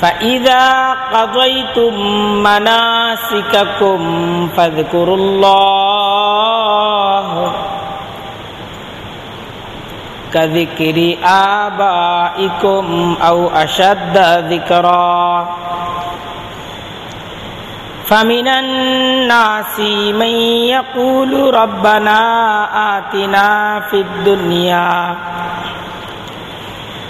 فإذا قضيتم مناسككم فاذكروا الله كذكر آبائكم أو أشد ذكرا. فمن الناس من يقول ربنا آتنا في الدنيا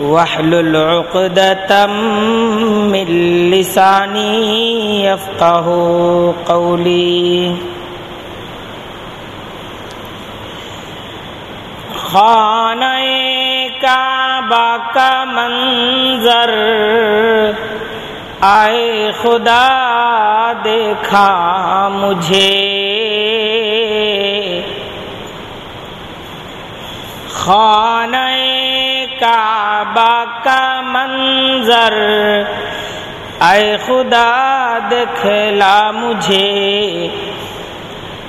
واحلل عقدة من لساني يفقه قولي. خانہ کعبہ کا منظر، آئے خدا دیکھا مجھے۔ خانہ کعبہ کا منظر۔ اے خدا، دکھلا مجھے۔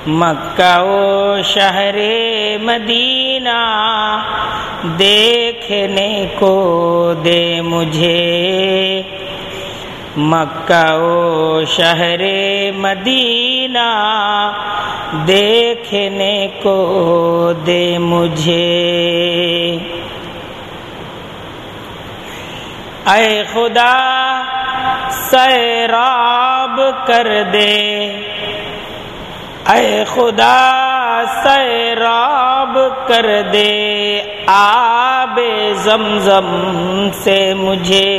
مکہ و شہر مدینہ دیکھنے کو دے مجھے۔ مکہ و شہر مدینہ دیکھنے کو دے مجھے۔ اے خدا سیراب کر دے۔ اے خدا سیراب کر دے۔ آب زمزم سے مجھے۔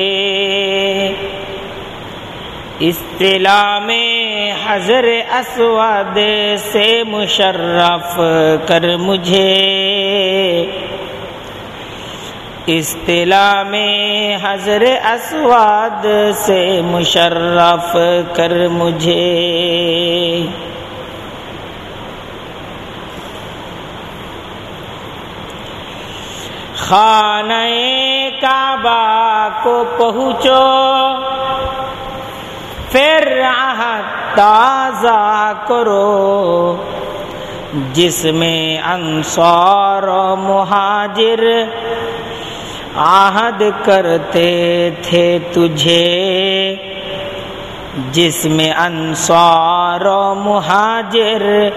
اصطلاح میں حضر اسود سے مشرف کر مجھے۔ اصطلاح میں حضر اسواد سے مشرف کر مجھے۔ خانہ کعبہ کو پہنچو، پھر راحت تازہ کرو، جس میں انصار و مہاجر عہد کرتے تھے تجھے، جس میں انصار و مہاجر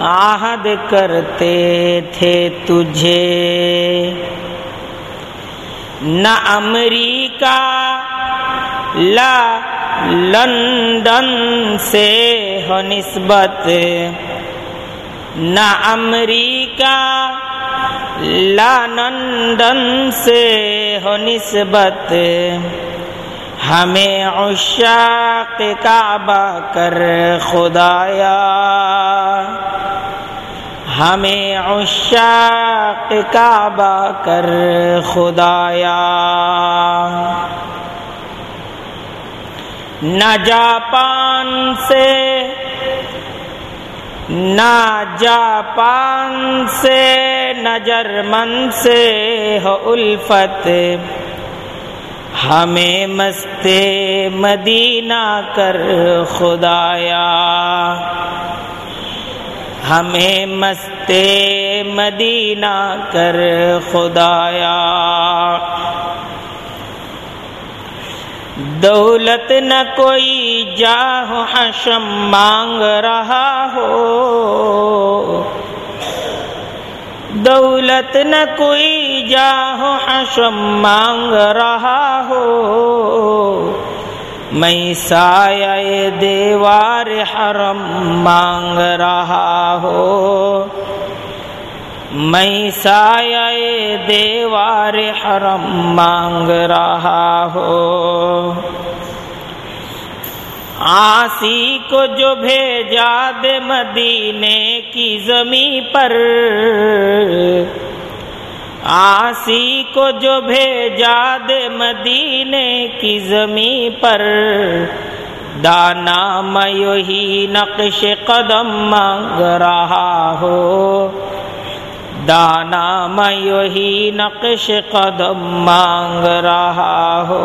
عہد کرتے تھے تجھے۔ نہ امریکہ، لا لندن سے ہو نسبت۔ نہ امریکہ لانندن سے ہو نسبت ہمیں عشاق کعبہ کر خدایا ہمیں عشاق کعبہ کر خدایا نہ جاپان سے نہ جاپان سے، نہ جرمن سے ہو الفت۔ ہمیں مست مدینہ کر خدایا۔ ہمیں مست مدینہ کر خدایا۔ دولت نہ کوئی جاہ حشم مانگ رہا ہو۔ دولت نہ کوئی جاہ حشم مانگ رہا ہو۔ میں سایہ دیوار حرم مانگ رہا ہو۔ میں سایہ دیوار حرم مانگ رہا ہو آسی کو جو بھیجا دے مدینے کی زمیں پر آسی کو جو بھیجا دے مدینے کی زمیں پر دانا میوہی نقش قدم مانگ رہا ہو दाना मैं ही नक्श कदम मांग रहा हो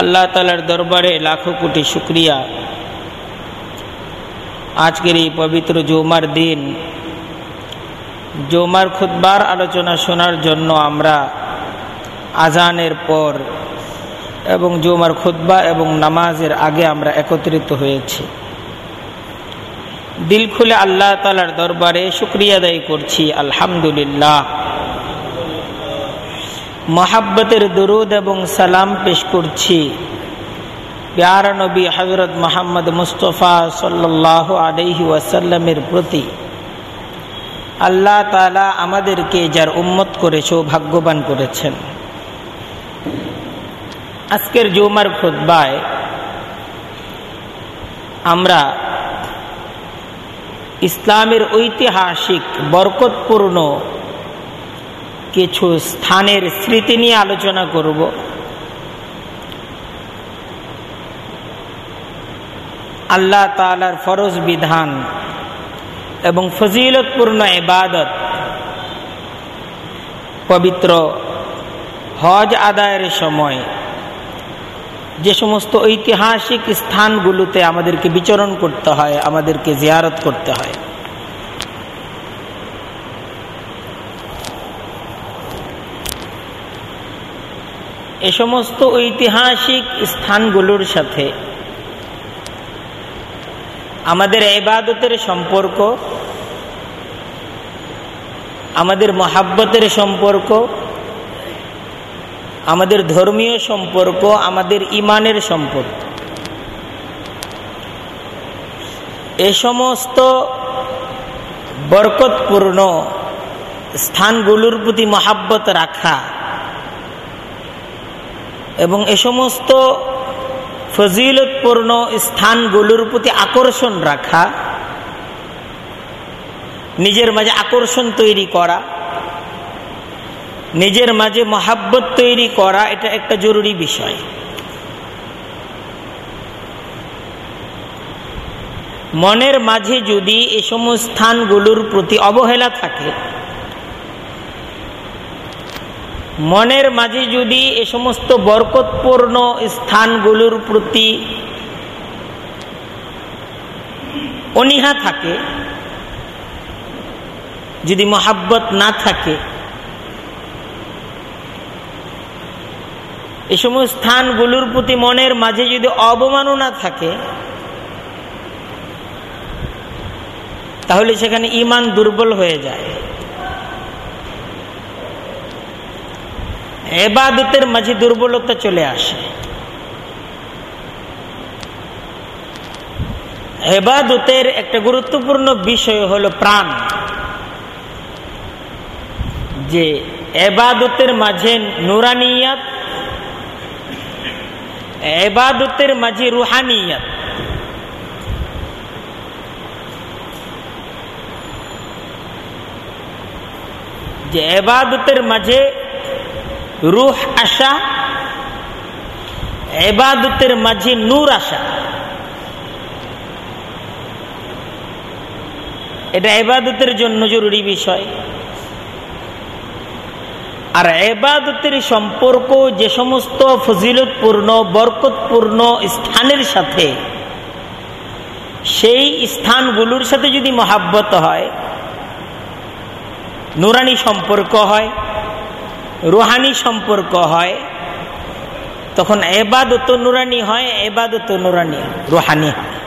আল্লাহ তালার দরবারে লাখো কোটি শুক্রিয়া আজকের এই পবিত্র জৌমার দিন জৌমার খুদ্বার আলোচনা শোনার জন্য আমরা আজানের পর এবং জৌমার খুদ্া এবং নামাজের আগে আমরা একত্রিত হয়েছি দিল খুলে আল্লাহ তালার দরবারে শুক্রিয়া দায়ী করছি, আলহামদুলিল্লাহ। মহাব্বতের দরুদ এবং সালাম পেশ করছি। প্যারা নবী হজরত মোহাম্মদ মুস্তফা সাল্লাহ আলহি ওয়াসাল্লামের প্রতি আল্লাহ তালা আমাদেরকে যার উম্মত করে সৌভাগ্যবান করেছেন। আজকের জুমার খুদ্বায় আমরা ইসলামের ঐতিহাসিক, বরকতপূর্ণ কিছু স্থানের স্মৃতি নিয়ে আলোচনা করব। আল্লাহ তালার ফরজ বিধান এবং ফজিলতপূর্ণ এবাদত পবিত্র হজ আদায়ের সময় যে সমস্ত ঐতিহাসিক স্থানগুলোতে আমাদেরকে বিচরণ করতে হয়, আমাদেরকে জিয়ারত করতে হয়। এ সমস্ত ঐতিহাসিক স্থানগুলোর সাথে আমাদের এবাদতের সম্পর্ক, আমাদের মহাব্বতের সম্পর্ক আমাদের ধর্মীয় সম্পর্ক, আমাদের ইমানের সম্পর্ক। এ সমস্ত বরকতপূর্ণ স্থানগুলোর প্রতি মহাব্বত রাখা এবং এ সমস্ত ফজিলতপূর্ণ স্থানগুলোর প্রতি আকর্ষণ রাখা, নিজের মাঝে আকর্ষণ তৈরি করা। নিজের মাঝে মহাব্বত তৈরি করা এটা একটা জরুরি বিষয়। মনের মাঝে যদি এ সমস্ত স্থানগুলোর প্রতি অবহেলা থাকে, মনের মাঝে যদি এ সমস্ত বরকতপূর্ণ স্থানগুলোর প্রতি অনীহা থাকে, যদি মহাব্বত না থাকে এ স্থানগুলোর প্রতি মনের মাঝে যদি অবমাননা থাকে, তাহলে সেখানে ইমান দুর্বল হয়ে যায়। এবাদতের মাঝে দুর্বলতা চলে আসে। এবাদতের একটা গুরুত্বপূর্ণ বিষয় হলো প্রাণ। যে এবাদতের মাঝে নুরানিয়াত এবাদতের মাঝে রুহানিয়াত। যে এবাদতের মাঝে রুহ আসা এবাদতের মাঝে নূর আসা। এটা এবাদতের জন্য জরুরি বিষয়। আর এবাদতের সম্পর্ক যে সমস্ত ফজিলতপূর্ণ, বরকতপূর্ণ স্থানের সাথে, সেই স্থানগুলোর সাথে যদি মহাব্বত হয়, নুরানি সম্পর্ক হয়, রুহানি সম্পর্ক হয়, তখন এবাদত নুরানি হয়, এবাদত নুরানি, রুহানি হয়।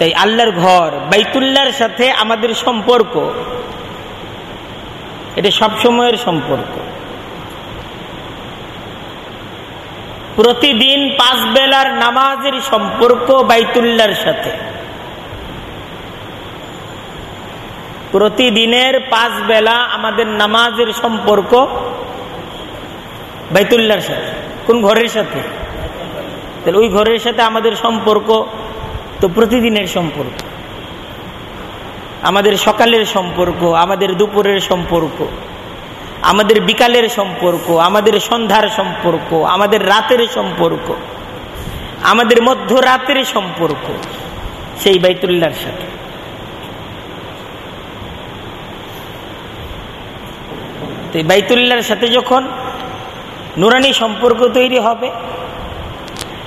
তাই আল্লাহর ঘর, বাইতুল্লাহর সাথে আমাদের সম্পর্ক। এটা সবসময়ের সম্পর্ক। প্রতিদিন পাঁচ বেলার নামাজের সম্পর্ক বাইতুল্লার সাথে। প্রতিদিনের পাঁচ বেলা আমাদের নামাজের সম্পর্ক বাইতুল্লার সাথে। কোন ঘরের সাথে? তাহলে ওই ঘরের সাথে আমাদের সম্পর্ক তো প্রতিদিনের সম্পর্ক। আমাদের সকালের সম্পর্ক, আমাদের দুপুরের সম্পর্ক, আমাদের বিকালের সম্পর্ক, আমাদের সন্ধ্যার সম্পর্ক, আমাদের রাতের সম্পর্ক, আমাদের মধ্যরাতের সম্পর্ক, সেই বাইতুল্লার সাথে। তো বাইতুল্লার সাথে যখন নুরানি সম্পর্ক তৈরি হবে,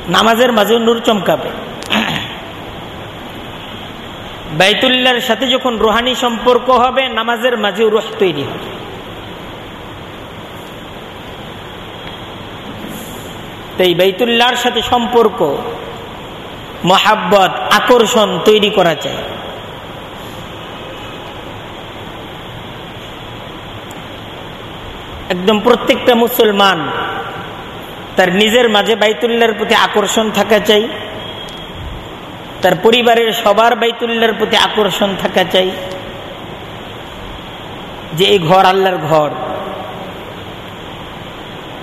নামাজের মাঝেও নূর চমকাবে। বাইতুল্লার সাথে যখন রোহানি সম্পর্ক হবে, নামাজের মাঝেও রোহ তৈরি হবে। তাই এই বাইতুল্লাহর সাথে সম্পর্ক, মহাব্বত, আকর্ষণ তৈরি করা চাই একদম প্রত্যেকটা মুসলমান তার নিজের মাঝে বাইতুল্লার প্রতি আকর্ষণ থাকা চাই। তার পরিবারের সবার বাইতুল্লার প্রতি আকর্ষণ থাকা চাই। যে এই ঘর আল্লাহর ঘর।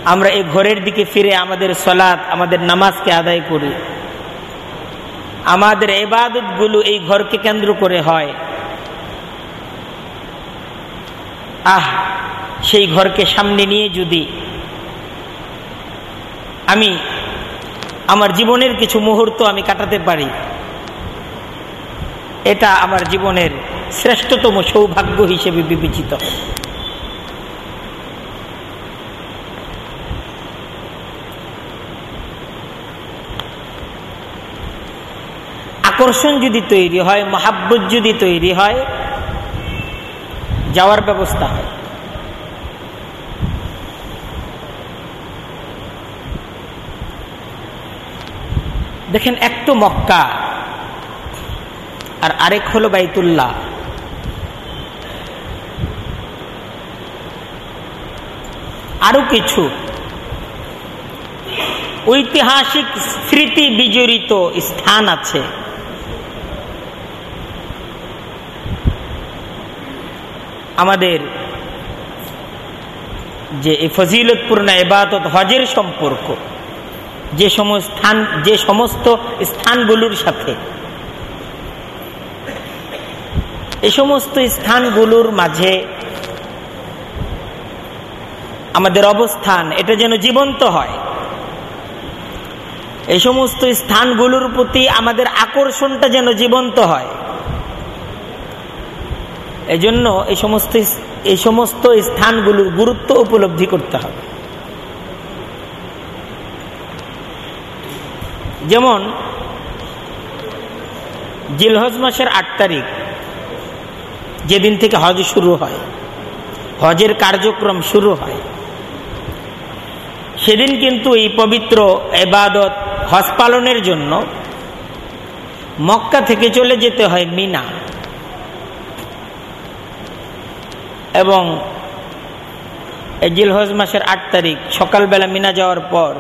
আমরা এই ঘরের দিকে ফিরে আমাদের সলাৎ, আমাদের নামাজকে আদায় করি। আমাদের এবাদতগুলো এই ঘরকে কেন্দ্র করে হয়। আহ, সেই ঘরকে সামনে নিয়ে যদি আমি আমার জীবনের কিছু মুহূর্ত আমি কাটাতে পারি এটা আমার জীবনের শ্রেষ্ঠতম সৌভাগ্য হিসেবে বিবেচিত। আকর্ষণ যদি তৈরি হয়, মহাব্বত যদি তৈরি হয়, যাওয়ার ব্যবস্থা হয়। দেখেন, এক তো মক্কা। আর আরেক হলো বাইতুল্লাহ। আরও কিছু। ঐতিহাসিক স্মৃতি বিজড়িত স্থান আছে। আমাদের যে এই ফজিলতপূর্ণ এবাদত হজের সম্পর্ক, যে সমস্ত স্থান যে সমস্ত স্থানগুলোর সাথে এ সমস্ত স্থানগুলোর মাঝে আমাদের অবস্থান, এটা যেন জীবন্ত হয়। এই সমস্ত স্থানগুলোর প্রতি আমাদের আকর্ষণটা যেন জীবন্ত হয়। এজন্য এই সমস্ত এই সমস্ত স্থানগুলোর গুরুত্ব উপলব্ধি করতে হবে। যেমন জিলহজ মাসের আট তারিখ যেদিন থেকে হজ শুরু হয়, হজের কার্যক্রম শুরু হয়, সেদিন কিন্তু এই পবিত্র এবাদত হজ পালনের জন্য মক্কা থেকে চলে যেতে হয় মিনা। এবং জিলহজ মাসের আট তারিখ, সকালবেলা মিনা যাওয়ার পর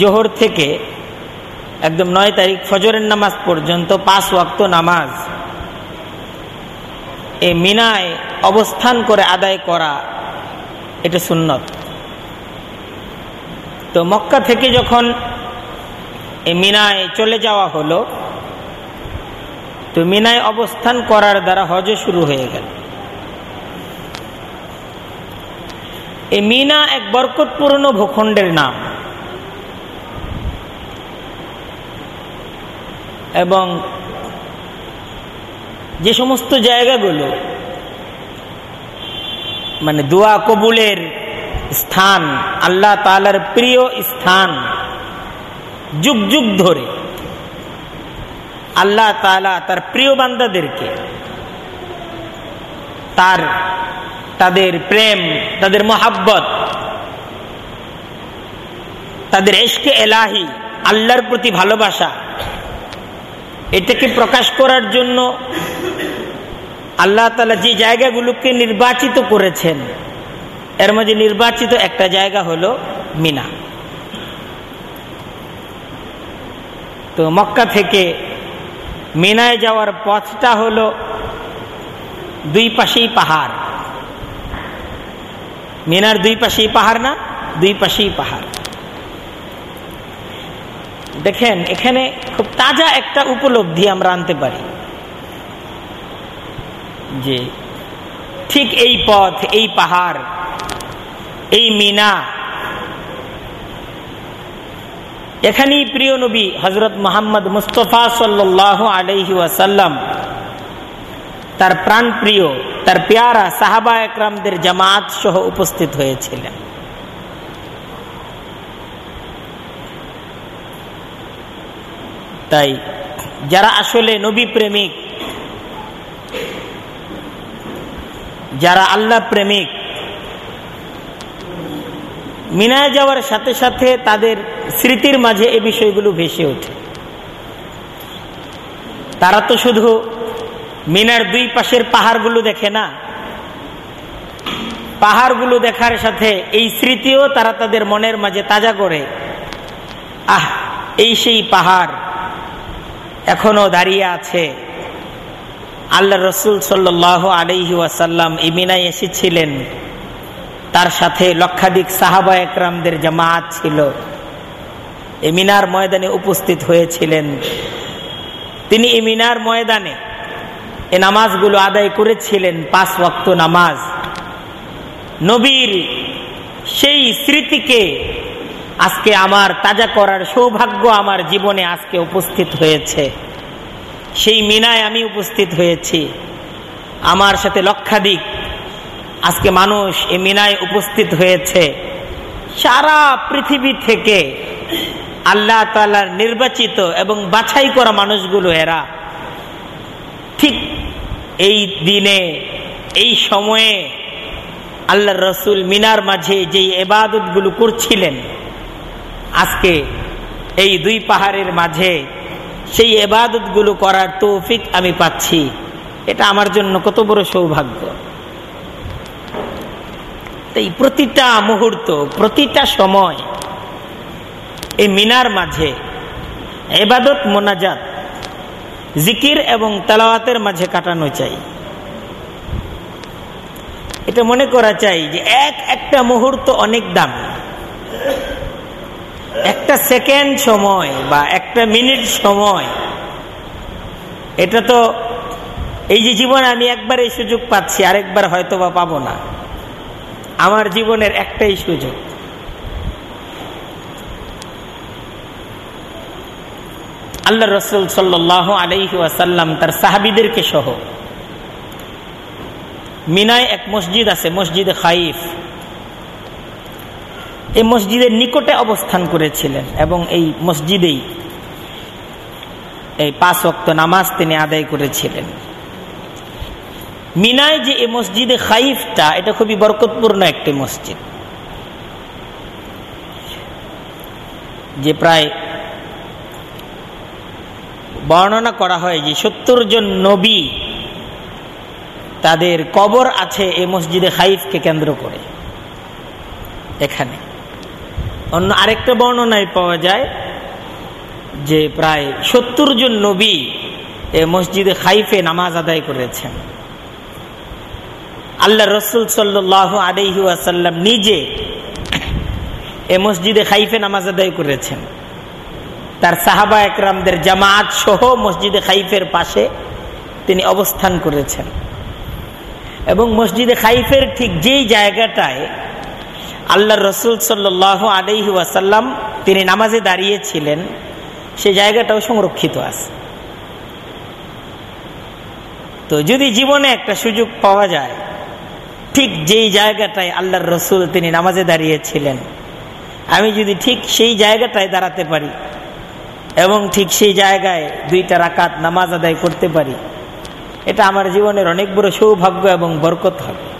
জোহর থেকে একদম নয় তারিখ ফজরের নামাজ পর্যন্ত পাঁচ ওয়াক্ত নামাজ এই মিনায় অবস্থান করে আদায় করা, এটা সুন্নত। তো মক্কা থেকে যখন এই মিনায় চলে যাওয়া হলো, তো মিনায় অবস্থান করার দ্বারা হজ শুরু হয়ে গেল। এই মিনা এক বরকতপূর্ণ ভূখণ্ডের নাম। এবং যে সমস্ত জায়গাগুলো মানে দোয়া কবুলের স্থান, আল্লাহ তালার প্রিয় স্থান, যুগ যুগ ধরে আল্লাহ তালা তার প্রিয় বান্দাদেরকে তার, তাদের প্রেম, তাদের মহাব্বত, তাদের এশকে এলাহি আল্লাহর প্রতি ভালোবাসা এটাকে প্রকাশ করার জন্য আল্লাহ তালা যে জায়গাগুলোকে নির্বাচিত করেছেন, এর মধ্যে নির্বাচিত একটা জায়গা হলো মিনা। তো মক্কা থেকে মিনায় যাওয়ার পথটা হলো দুই পাশেই পাহাড়। মিনার দুই পাশেই পাহাড় না, দুই পাশেই পাহাড়। দেখেন, এখানে খুব তাজা একটা উপলব্ধি আমরা আনতে পারি। যে ঠিক এই পথ, এই পাহাড়, এই মিনা, এখানেই প্রিয় নবী হজরত মোহাম্মদ মুস্তফা সাল্লাহ আলহি ওয়াসাল্লাম, তার প্রাণ প্রিয় তার পেয়ারা সাহাবা একরামদের জামাত সহ উপস্থিত হয়েছিলেন। তাই যারা আসলে নবী প্রেমিক, যারা আল্লাহ প্রেমিক, মিনায় যাওয়ার সাথে সাথে তাদের স্মৃতির মাঝে এ বিষয়গুলো ভেসে ওঠে। তারা তো শুধু মিনার দুই পাশের পাহাড়গুলো দেখে না, পাহাড়গুলো দেখার সাথে এই স্মৃতিও তারা তাদের মনের মাঝে তাজা করে। আহ, এই সেই পাহাড়। এখনও দাঁড়িয়ে আছে। আল্লাহ রসুল সাল্লাহ আলহি ওয়াসাল্লাম ইমিনায় এসেছিলেন। তার সাথে লক্ষাধিক সাহাবা একরামদের জামাত ছিল। এমিনার ময়দানে উপস্থিত হয়েছিলেন। তিনি ইমিনার ময়দানে এ নামাজগুলো আদায় করেছিলেন, পাঁচ ওয়াক্ত নামাজ। নবীর সেই স্মৃতিকে আজকে আমার তাজা করার সৌভাগ্য আমার জীবনে আজকে উপস্থিত হয়েছে। সেই মিনায় আমি উপস্থিত হয়েছি। আমার সাথে লক্ষাধিক আজকে মানুষ এ মিনায় উপস্থিত হয়েছে। সারা পৃথিবী থেকে আল্লাহ তালার নির্বাচিত এবং বাছাই করা মানুষগুলো এরা। ঠিক এই দিনে, এই সময়ে আল্লাহ রসুল মিনার মাঝে যেই এবাদতগুলো করছিলেন আজকে এই দুই পাহাড়ের মাঝে সেই এবাদতগুলো করার তৌফিক আমি পাচ্ছি। এটা আমার জন্য কত বড় সৌভাগ্য। তাই প্রতিটা মুহূর্ত, প্রতিটা সময় এই মিনার মাঝে এবাদত, মোনাজাত, জিকির এবং তালাওয়াতের মাঝে কাটানো চাই। এটা মনে করা চাই যে এক একটা মুহূর্ত অনেক দামি। একটা সেকেন্ড সময় বা একটা মিনিট সময়। এটা তো এই যে জীবন আমি একবার এই সুযোগ পাচ্ছি, আরেকবার হয়তো বা পাবো না। আমার জীবনের একটাই সুযোগ। আল্লাহ রসুল সাল্লাহ আলহি আসাল্লাম তার সাহাবিদেরকে সহ মিনায় এক মসজিদ আছে, মসজিদ খাইফ। এই মসজিদের নিকটে অবস্থান করেছিলেন এবং এই মসজিদেই এই পাঁচ অক্ত নামাজ তিনি আদায় করেছিলেন। মিনায় যে এই মসজিদে খাইফটা, এটা খুবই বরকতপূর্ণ একটি মসজিদ। যে প্রায় বর্ণনা করা হয় যে সত্তর জন নবী তাদের কবর আছে এই মসজিদে খাইফকে কেন্দ্র করে। এখানে। অন্য আরেকটা বর্ণনায় পাওয়া যায় যে প্রায় সত্তর জন নবী এ মসজিদে খাইফে নামাজ আদায় করেছেন। আল্লাহ রসুল সাল্লাহ আলহি নিজে এ মসজিদে খাইফে নামাজ আদায় করেছেন। তার সাহাবা একরামদের জামাত সহ মসজিদে খাইফের পাশে তিনি অবস্থান করেছেন। এবং মসজিদে খাইফের ঠিক যেই জায়গাটায় আল্লাহ রসুল সাল্লাহ আলহি ওয়াসাল্লাম তিনি নামাজে দাঁড়িয়েছিলেন, সে জায়গাটাও সংরক্ষিত আছে। তো যদি জীবনে একটা সুযোগ পাওয়া যায়, ঠিক যেই জায়গাটায় আল্লাহর রসুল তিনি নামাজে দাঁড়িয়েছিলেন, আমি যদি ঠিক সেই জায়গাটায় দাঁড়াতে পারি এবং ঠিক সেই জায়গায় দুইটা রাকাত নামাজ আদায় করতে পারি, এটা আমার জীবনের অনেক বড় সৌভাগ্য এবং বরকত হবে।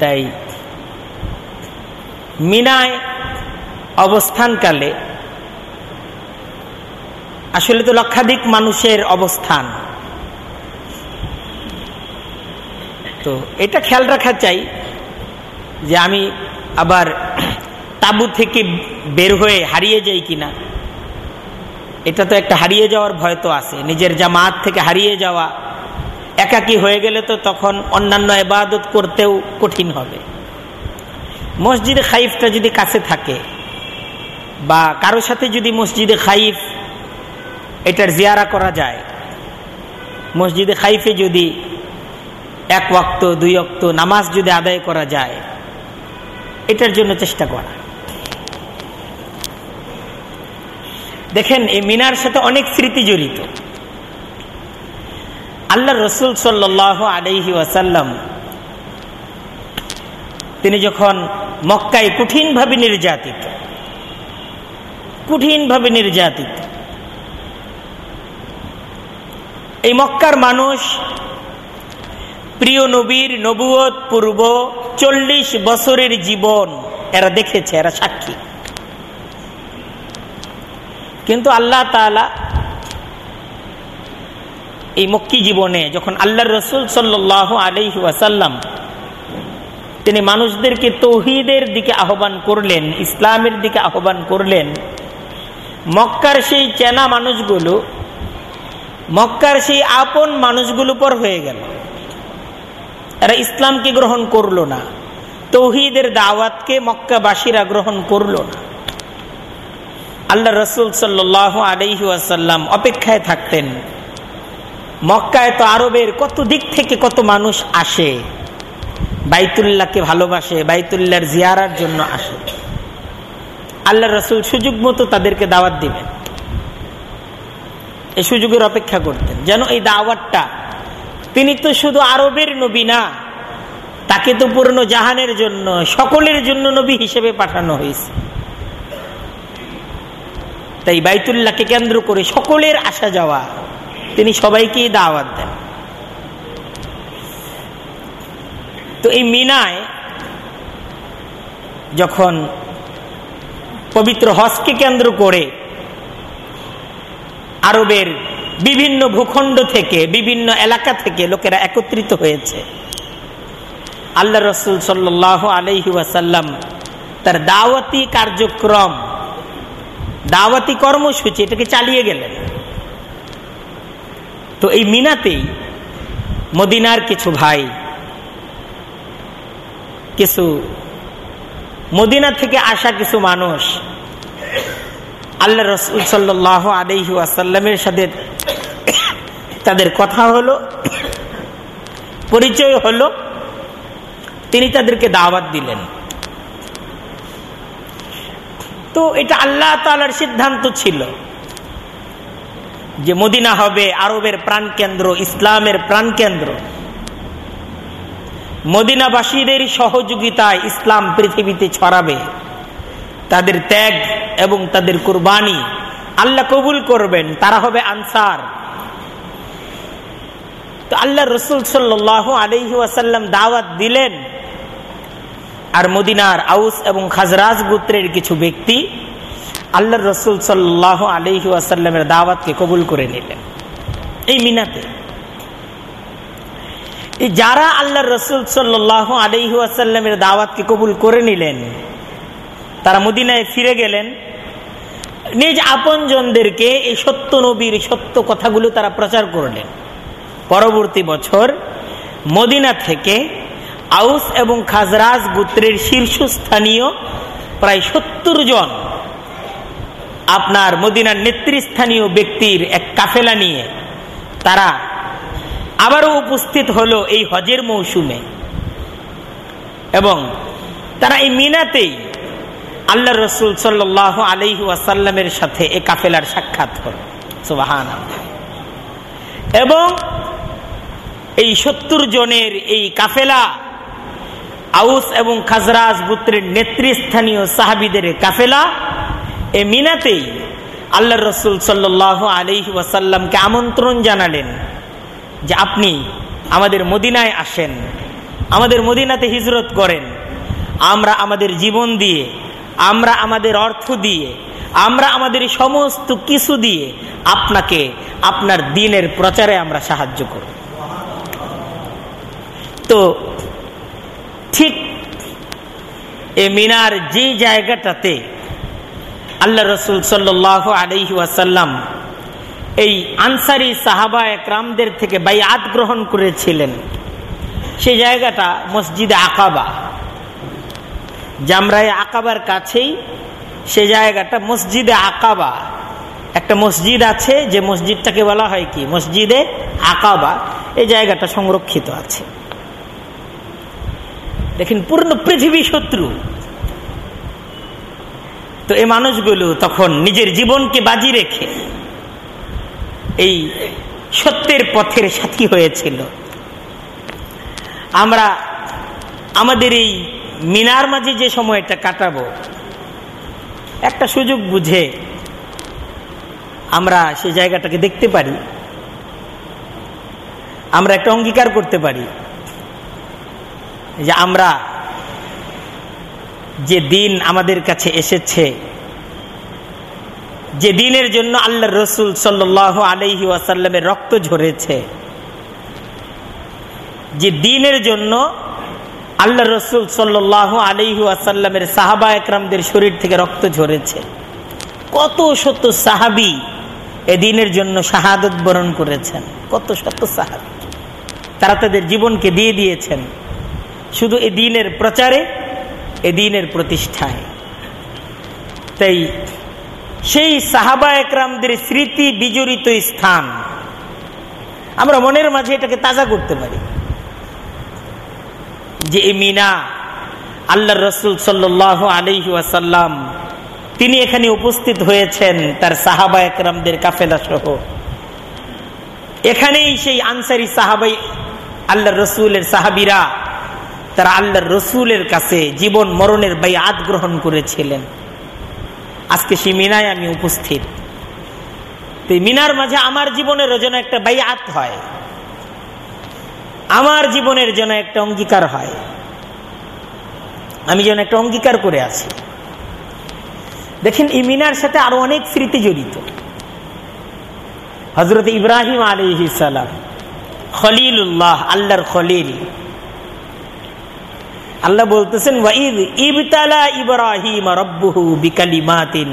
তাই মিনায় অবস্থানকালে, আসলে তো লক্ষাধিক মানুষের অবস্থান। তো এটা খেয়াল রাখা চাই যে আমি আবার তাবু থেকে বের হয়ে হারিয়ে যাই কিনা। এটা তো একটা হারিয়ে যাওয়ার ভয় তো আছে। নিজের জামাত থেকে হারিয়ে যাওয়া একাকি হয়ে গেলে তো তখন অন্যান্য এবাদত করতেও কঠিন হবে। মসজিদে খাইফটা যদি কাছে থাকে বা কারোর সাথে যদি মসজিদে খাইফ এটার জিয়ারা করা যায়, মসজিদে খাইফে যদি এক ওয়াক্ত, দুই অক্ত নামাজ যদি আদায় করা যায়, এটার জন্য চেষ্টা করা। দেখেন, এই মিনার সাথে অনেক স্মৃতি জড়িত। আল্লাহ রসুল সাল্লাহ আলহি ওয়াসাল্লাম, তিনি যখন মক্কায় কঠিনভাবে নির্যাতিত কঠিনভাবে নির্যাতিত, এই মক্কার মানুষ প্রিয় নবীর নবুয়ত পূর্ব চল্লিশ বছরের জীবন এরা দেখেছে, এরা সাক্ষী। কিন্তু আল্লাহ তালা এই মক্কি জীবনে যখন আল্লাহর রসুল সাল্লাহ আলহি তিনি মানুষদেরকে তৌহিদের দিকে আহ্বান করলেন, ইসলামের দিকে আহ্বান করলেন, মক্কার সেই চেনা মানুষগুলো, মক্কার সেই আপন মানুষগুলো পর হয়ে গেল। এরা ইসলামকে গ্রহণ করল না, তৌহিদের দাওয়াতকে মক্কাবাসীরা গ্রহণ করল না। আল্লাহ রসুল সাল্লাহ আলহি অপেক্ষায় থাকতেন মক্কায় তো আরবের কত দিক থেকে কত মানুষ আসে। বাইতুল্লাহকে ভালোবাসে, বাইতুল্লাহর জিয়ারার জন্য আসে। আল্লাহ রসুল সুযোগ মতো তাদেরকে দাওয়াত দিবেন। এই সুযোগের অপেক্ষা করতেন। যেন এই দাওয়াতটা, তিনি তো শুধু আরবের নবী না, তাকে তো পূর্ণ জাহানের জন্য, সকলের জন্য নবী হিসেবে পাঠানো হয়েছে। তাই বাইতুল্লাহকে কেন্দ্র করে সকলের আসা যাওয়া তিনি সবাইকেই দাওয়াত দেন। তো এই মিনায় যখন পবিত্র হজকে কেন্দ্র করে আরবের বিভিন্ন ভূখণ্ড থেকে, বিভিন্ন এলাকা থেকে লোকেরা একত্রিত হয়েছে, আল্লাহ রসুল সাল্লাহ আলহি ওয়াসাল্লাম তার দাওয়াতি কার্যক্রম, দাওয়াতি কর্মসূচি এটাকে চালিয়ে গেলেন। তো এই মিনাতেই মদিনার কিছু ভাই, কিছু মদিনা থেকে আসা কিছু মানুষ আল্লাহ রসুল সাল্লাহ আলহি আসাল্লামের সাথে তাদের কথা হলো, পরিচয় হলো, তিনি তাদেরকে দাওয়াত দিলেন। তো এটা আল্লাহ তালার সিদ্ধান্ত ছিল। যে মদিনা হবে আরবের প্রাণকেন্দ্র, ইসলামের প্রাণকেন্দ্র। মদিনাবাসীদের সহযোগিতায় ইসলাম পৃথিবীতে ছড়াবে। তাদের ত্যাগ এবং তাদের কুরবানি আল্লাহ কবুল করবেন। তারা হবে আনসার। তো আল্লাহ রসুল সাল্লাহ আলহি ওয়াসাল্লাম দাওয়াত দিলেন। আর মদিনার আউস এবং খাজরাজ গোত্রের কিছু ব্যক্তি আল্লাহ রসুল সাল্লাহ আলহি ওয়াসাল্লামের দাওয়াতকে কবুল করে নিলেন। এই মিনাতে। যারা আল্লাহ রসুল সাল্লাহ আলহি ওয়াসাল্লামের দাওয়াতকে কবুল করে নিলেন, তারা মদিনায় ফিরে গেলেন। নিজ আপনজনদেরকে এই সত্য নবীর সত্য কথাগুলো তারা প্রচার করলেন। পরবর্তী বছর মদিনা থেকে আউস এবং খাজরাজ গোত্রের শীর্ষস্থানীয় প্রায় সত্তর জন আপনার মদিনার নেতৃস্থানীয় ব্যক্তির এক কাফেলা নিয়ে। তারা আবারও উপস্থিত হলো এই হজের মৌসুমে। এবং তারা এই মিনাতেই আল্লাহ রসুল সাল্লাহ আলহি ওয়াসাল্লামের সাথে এ কাফেলার সাক্ষাৎ হল। সুবাহান এবং এই সত্তর জনের এই কাফেলা আউস এবং খাজরাজ পুত্রের নেতৃস্থানীয় সাহাবিদের কাফেলা এ মিনাতেই আল্লাহ রসুল সাল্লাহ আলহি ওয়াসাল্লামকে আমন্ত্রণ জানালেন যে আপনি আমাদের মদিনায় আসেন, আমাদের মদিনাতে হিজরত করেন। আমরা আমাদের জীবন দিয়ে, আমরা আমাদের অর্থ দিয়ে, আমরা আমাদের সমস্ত কিছু দিয়ে আপনাকে আপনার দিনের প্রচারে আমরা সাহায্য করব। তো ঠিক এ মিনার যে জায়গাটাতে আল্লাহ রসুল সাল্লাহ আলহি ওয়াসাল্লাম এই আনসারি সাহাবা একরামদের থেকে বাইয়াত গ্রহণ করেছিলেন। সেই জায়গাটা মসজিদে আকাবা। জামরায় আকাবার কাছেই সে জায়গাটা মসজিদে আকাবা। একটা মসজিদ আছে, যে মসজিদটাকে বলা হয় কি? মসজিদে আকাবা। এই জায়গাটা সংরক্ষিত আছে। দেখেন, পূর্ণ পৃথিবী শত্রু। তো এই মানুষগুলো তখন নিজের জীবনকে বাজি রেখে এই সত্যের পথের সাথী হয়েছিল। আমরা আমাদের এই মিনার মাঝে যে সময়টা কাটাবো, একটা সুযোগ বুঝে আমরা সেই জায়গাটাকে দেখতে পারি। আমরা একটা অঙ্গীকার করতে পারি যে আমরা যে দিন আমাদের কাছে এসেছে, যে দিনের জন্য আল্লাহ রসুল সাল্লাহ আলহি ওয়াসাল্লামের রক্ত ঝরেছে, যে দিনের জন্য আল্লাহ রসুল সাল্লাহ আলহি আসাল্লামের সাহাবা একরামদের শরীর থেকে রক্ত ঝরেছে। কত শত সাহাবি এ দিনের জন্য শাহাদত বরণ করেছেন। কত শত সাহাবি। তারা তাদের জীবনকে দিয়ে দিয়েছেন। শুধু এ দিনের প্রচারে এ দিনের প্রতিষ্ঠায়। তাই সেই সাহাবা একরামদের স্মৃতি বিজড়িত স্থান। আমরা মনের মাঝে এটাকে তাজা করতে পারি। যে মিনা আল্লাহ রসুল সাল্লাহ আলহি ওয়াসাল্লাম, তিনি এখানে উপস্থিত হয়েছেন তার সাহাবা একরামদের কাফেলা সহ। এখানেই সেই আনসারি সাহাবাই আল্লাহ রসুলের সাহাবিরা তারা আল্লাহ রসুলের কাছে জীবন মরণের আত গ্রহণ করেছিলেন। আজকে সেই মিনায় আমি উপস্থিত। মিনার মাঝে আমার জীবনের যেন একটা আত হয়। আমার জীবনের যেন একটা অঙ্গীকার হয়। আমি যেন একটা অঙ্গীকার করে আছি। দেখেন এই মিনার সাথে আরও অনেক স্মৃতি জড়িত। হজরত ইব্রাহিম আলী সালাম, খলিলুল্লাহ, আল্লাহর খলিল। আল্লাহ বলতেছেন, ওয়াইদ ইবতালা ইব্রাহিম রব্বুহু বিকালিমাতিন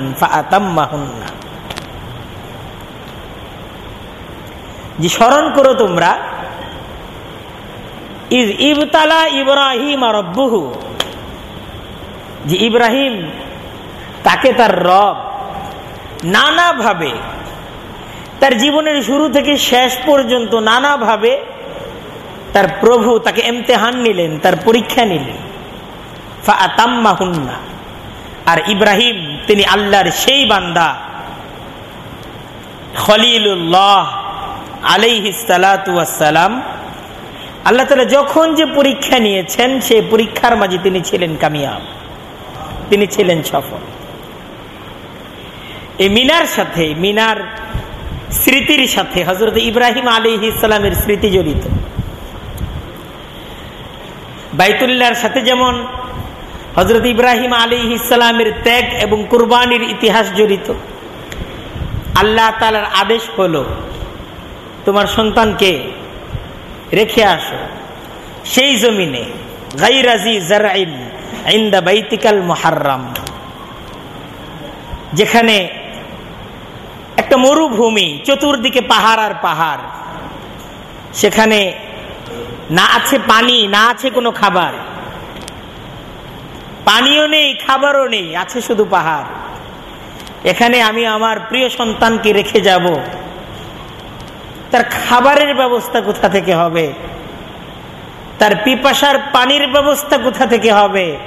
যে স্মরণ করো তোমরা ইজ ইবতালা ইব্রাহিম রব্বুহু। যে ইব্রাহিম তাকে তার রব নানাভাবে, তার জীবনের শুরু থেকে শেষ পর্যন্ত নানাভাবে তার প্রভু তাকে এমতেহান নিলেন, তার পরীক্ষা নিলেন। আর ইব্রাহিম, তিনি আল্লাহর সেই বান্দা। খলিলুল্লাহ আলাইহিসালাম আল্লাহ তালা যখন যে পরীক্ষা নিয়েছেন, সেই পরীক্ষার মাঝে তিনি ছিলেন কামিয়াব। তিনি ছিলেন সফল। এই মিনার সাথে, মিনার স্মৃতির সাথে হজরত ইব্রাহিম আলী ইসলামের স্মৃতি জড়িত। বাইতুল্লাহর সাথে যেমন হজরত ইব্রাহিম আলী ইসলামের ত্যাগ এবং কুরবানির ইতিহাস জড়িত, আল্লাহ তালার আদেশ হলো, তোমার সন্তানকে রেখে আসো। সেই জমিনে বাইতিকাল যেখানে একটা মরুভূমি, চতুর্দিকে পাহাড় আর পাহাড়, সেখানে না আছে পানি, না আছে কোনো খাবার। পানিও নেই, খাবারও নেই, আছে শুধু পাহাড়। এখানে আমি আমার প্রিয় সন্তানকে রেখে যাব। তার খাবারের ব্যবস্থা কোথা থেকে হবে? তার পিপাসার পানির ব্যবস্থা কোথা থেকে হবে?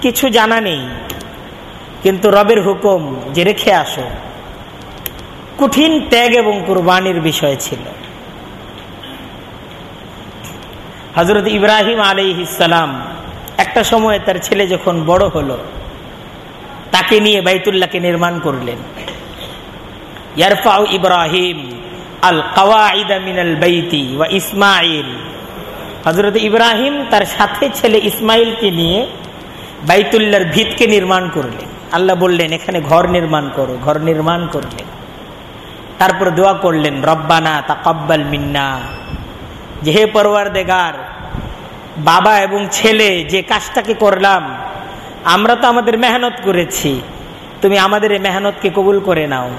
কিছু জানা নেই। কিন্তু রবের হুকুম যে রেখে আসো। কঠিন ত্যাগ এবং কুরবানির বিষয় ছিল। হজরত ইব্রাহিম আলী ইসালাম একটা সময় তার ছেলে যখন বড় হলো, তাকে নিয়ে বাইতুল্লাহকে নির্মাণ করলেন। ইয়ারফাউ ইব্রাহিম আল মিনাল বাইতি ওয়া ইসমাইল হজরত ইব্রাহিম তার সাথে ছেলে ইসমাইলকে নিয়ে বাইতুল্লার ভিতকে নির্মাণ করলেন। আল্লাহ বললেন, এখানে ঘর নির্মাণ করো, ঘর নির্মাণ করলেন তারপর দোয়া করলেন, রব্বানা তাকাব্বাল মিন্না। যে হে পরওয়ার দেগার বাবা এবং ছেলে যে কাজটাকে করলাম, আমরা তো আমাদের মেহনত করেছি। তুমি আমাদের এই মেহনতকে কবুল করে নাও।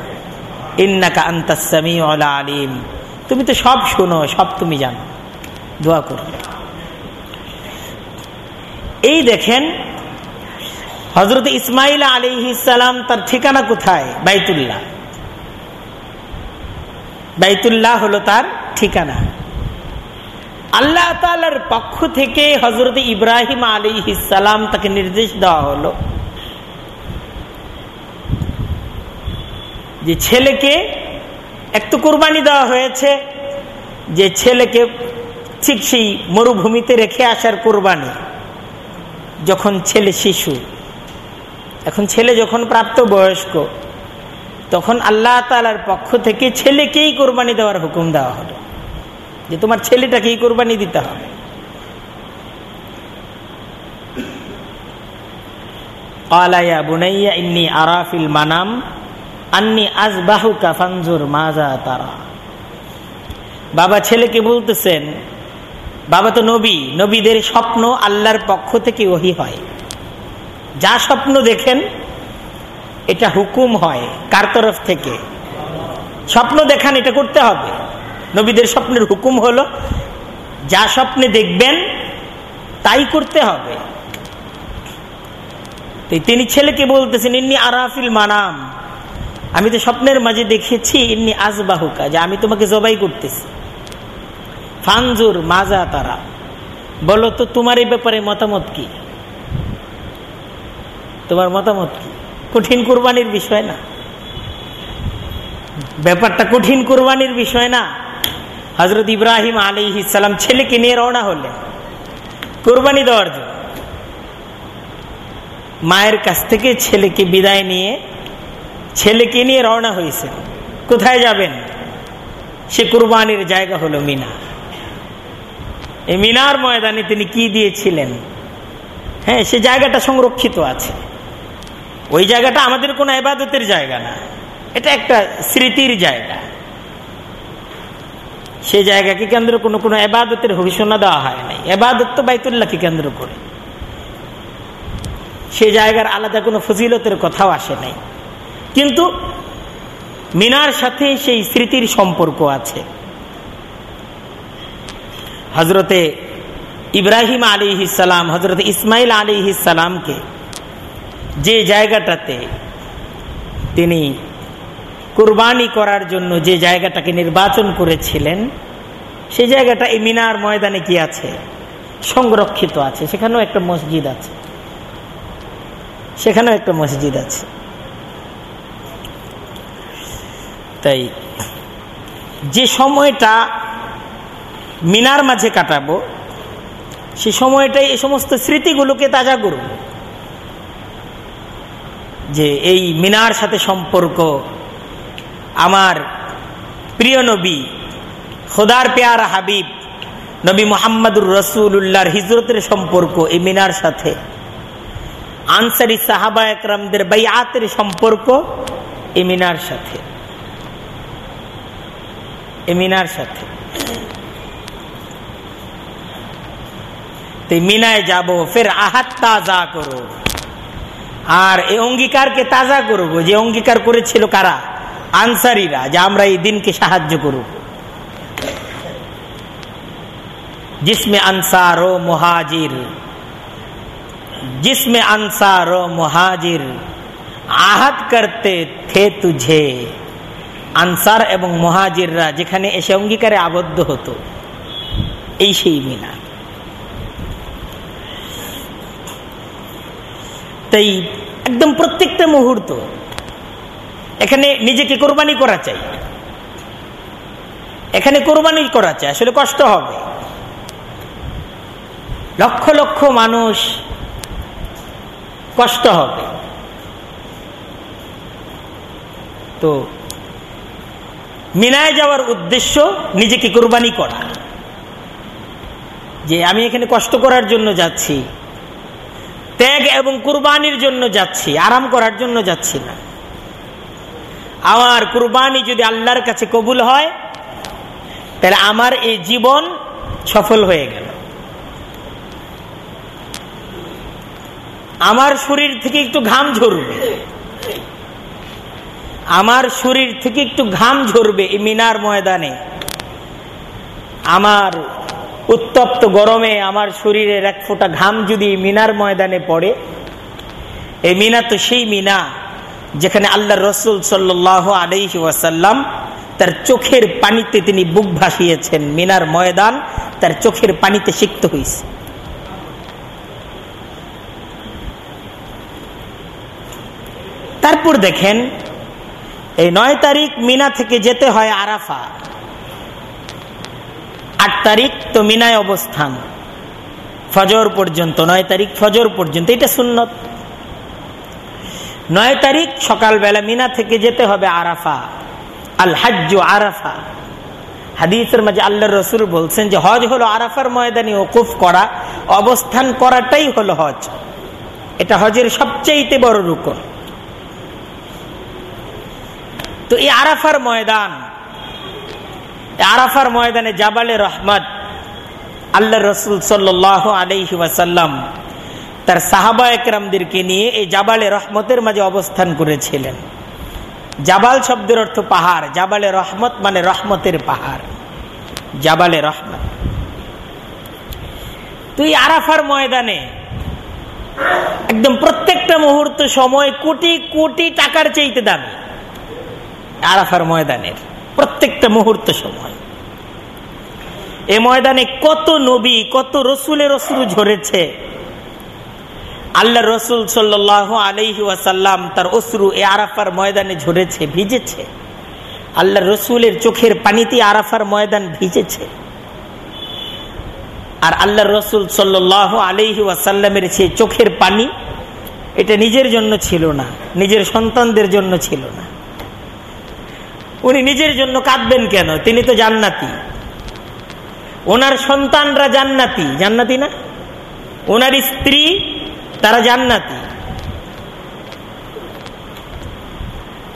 ইন্নাকা আন্তাসামি ওলা আলিম। তুমি তো সব শোনো, সব তুমি জানো। দোয়া করলে এই দেখেন হজরত ইসমাইল আলী ইসালাম তার ঠিকানা কোথায়? বাইতুল্লাহ। বাইতুল্লাহ হলো তার ঠিকানা। আল্লাহ তালার পক্ষ থেকে হজরত ইব্রাহিম আলী ইসালাম তাকে নির্দেশ দেওয়া হলো যে ছেলেকে একটু কোরবানি দেওয়া হয়েছে, যে ছেলেকে ঠিক সেই মরুভূমিতে রেখে আসার কোরবানি, যখন ছেলে শিশু। এখন ছেলে যখন প্রাপ্ত বয়স্ক তখন আল্লাহ তালার পক্ষ থেকে ছেলেকেই কোরবানি দেওয়ার হুকুম দেওয়া হলো। যে তোমার ছেলেটাকেই কোরবানি দিতে হবে। আলাইয়া বুনাইয়া ইন্নি আরাফিল মানাম আন্নি মাজা তারা বাবা ছেলেকে বলতেছেন, বাবা তো নবী, নবীদের স্বপ্ন আল্লাহর পক্ষ থেকে ওহি হয়। যা স্বপ্ন দেখেন, এটা হুকুম হয় কার তরফ থেকে। স্বপ্ন দেখান, এটা করতে হবে। নবীদের স্বপ্নের হুকুম হলো, যা স্বপ্নে দেখবেন, তাই করতে হবে। তিনি ছেলেকে বলতেছেন, ইন্নি আরাফিল মানাম। আমি তো স্বপ্নের মাঝে দেখেছি, ইন্নি আজবাহুকা, যে আমি তোমাকে জবাই করতেছি। ফানজুর মাজা তারা। বলো তো, তোমার এই ব্যাপারে মতামত কি? তোমার মতামত কি? কঠিন কোরবানির বিষয় না। ব্যাপারটা কঠিন কোরবানির বিষয় না। হজরত ইব্রাহিম আলী ইসালাম ছেলেকে নিয়ে রওনা হলেন। কোরবানি দেওয়ার জন্য। মায়ের কাছ থেকে ছেলেকে বিদায় নিয়ে ছেলেকে নিয়ে রওনা হয়েছে। কোথায় যাবেন? সে কোরবানির জায়গা হলো মিনা। এই মিনার ময়দানে তিনি কি দিয়েছিলেন? হ্যাঁ সে জায়গাটা সংরক্ষিত আছে। ওই জায়গাটা আমাদের কোনো এবাদতের জায়গা না। এটা একটা স্মৃতির জায়গা। সে জায়গাকে কেন্দ্র কোনো কোনো এবাদতের ঘোষণা দেওয়া হয় নাই। এবাদত তো বাইতুল্লাহকে কেন্দ্র করে। সে জায়গার আলাদা কোনো ফজিলতের কথাও আসে নাই। কিন্তু মিনার সাথে সেই স্মৃতির সম্পর্ক আছে। হজরতে ইব্রাহিম আলী ইসালাম হজরত ইসমাইল আলী ইসালামকে যে জায়গাটাতে তিনি কুরবানি করার জন্য যে জায়গাটাকে নির্বাচন করেছিলেন, সেই জায়গাটা এই মিনার ময়দানে কি আছে? সংরক্ষিত আছে। সেখানেও একটা মসজিদ আছে। সেখানেও একটা মসজিদ আছে। তাই যে সময়টা মিনার মাঝে কাটাবো, সে সময়টাই এই সমস্ত স্মৃতিগুলোকে তাজা করব। যে এই মিনার সাথে সম্পর্ক আমার প্রিয় নবী, খোদার পেয়ার হাবিব, নবী মোহাম্মদুর রসুল্লাহর হিজরতের সম্পর্ক এই মিনার সাথে। আনসারি সাহাবা একরামদের বাইয়াতের সম্পর্ক এই মিনার সাথে। এই মিনার সাথে। মিনায় যাব, ফের আহাত তাজা করো। আর এই অঙ্গীকারকে তাজা করব। যে অঙ্গীকার করেছিল কারা? আনসারিরা যে আমরা এই দিনকে সাহায্য করব जिसमें अंसार व मुहाजिर जिसमें अंसार व मुहाजिर आहत करते थे तुझे আনসার এবং মহাজিররা যেখানে এসে অঙ্গীকারে আবদ্ধ হতো এই সেই মিনা তাই একদম প্রত্যেকটা মুহূর্ত এখানে নিজেকে কোরবানি করা চাই। এখানে কোরবানি করা চাই, আসলে কষ্ট হবে। লক্ষ লক্ষ মানুষ কষ্ট হবে। তো মিনায় যাওয়ার উদ্দেশ্য নিজেকে কোরবানি করা। যে আমি এখানে কষ্ট করার জন্য যাচ্ছি, ত্যাগ এবং কুরবানির জন্য যাচ্ছি, আরাম করার জন্য যাচ্ছি না। আমার কুরবানি যদি আল্লাহর কাছে কবুল হয়, তাহলে আমার এই জীবন সফল হয়ে গেল। আমার শরীর থেকে একটু ঘাম ঝরবে। আমার শরীর থেকে একটু ঘাম ঝরবে এই মিনার ময়দানে। আমার উত্তপ্ত গরমে আমার শরীরের এক ফোঁটা ঘাম যদি মিনার ময়দানে পড়ে, এই মিনা তো সেই মিনা। যেখানে আল্লাহ রসুল সাল্লাহ আলহি ওয়াসাল্লাম তার চোখের পানিতে তিনি বুক ভাসিয়েছেন মিনার ময়দান, তার চোখের পানিতে সিক্ত হয়েছে তারপর দেখেন, এই নয় তারিখ মিনা থেকে যেতে হয় আরাফা। আট তারিখ তো মিনায় অবস্থান। ফজর পর্যন্ত, নয় তারিখ ফজর পর্যন্ত, এটা সুন্নত। নয় তারিখ সকালবেলা মিনা থেকে যেতে হবে আরাফা, আল হাজ আরাফা। হাদিসের মাঝে আল্লাহ রসুল বলছেন যে হজ হলো আরাফার ময়দানে ওকুফ করা, অবস্থান করাটাই হলো হজ। এটা হজের সবচেয়ে বড় রুকন। তো এই আরাফার ময়দান আরাফার ময়দানে জাবালে রহমত আল্লাহ রসুল সাল্লাহ আলহি ওয়াসাল্লাম তার সাহাবা একরামদেরকে নিয়ে এই জাবালে রহমতের মাঝে অবস্থান করেছিলেন। জাবাল শব্দের অর্থ পাহাড়। জাবালে রহমত মানে রহমতের পাহাড়। জাবালে রহমত। তুই আরাফার ময়দানে একদম প্রত্যেকটা মুহূর্ত সময় কোটি কোটি টাকার চাইতে দামি। আরাফার ময়দানের প্রত্যেকটা মুহূর্ত সময়। এ ময়দানে কত নবী, কত রসুলের অশ্রু ঝরেছে। আল্লাহ রসুল সাল্লাহ আলহি ওয়াসাল্লাম তার অশ্রু এ আরাফার ময়দানে ঝরেছে, ভিজেছে। আল্লাহ রসুলের চোখের পানিতে আরাফার ময়দান ভিজেছে। আর আল্লাহ রসুল সাল্লাহ আলহি ওয়াসাল্লামের সে চোখের পানি, এটা নিজের জন্য ছিল না, নিজের সন্তানদের জন্য ছিল না। উনি নিজের জন্য কাঁদবেন কেন? তিনি তো জান্নাতি। ওনার সন্তানরা জান্নাতি জান্নাতি না? ওনার স্ত্রী তারা জান্নাতি।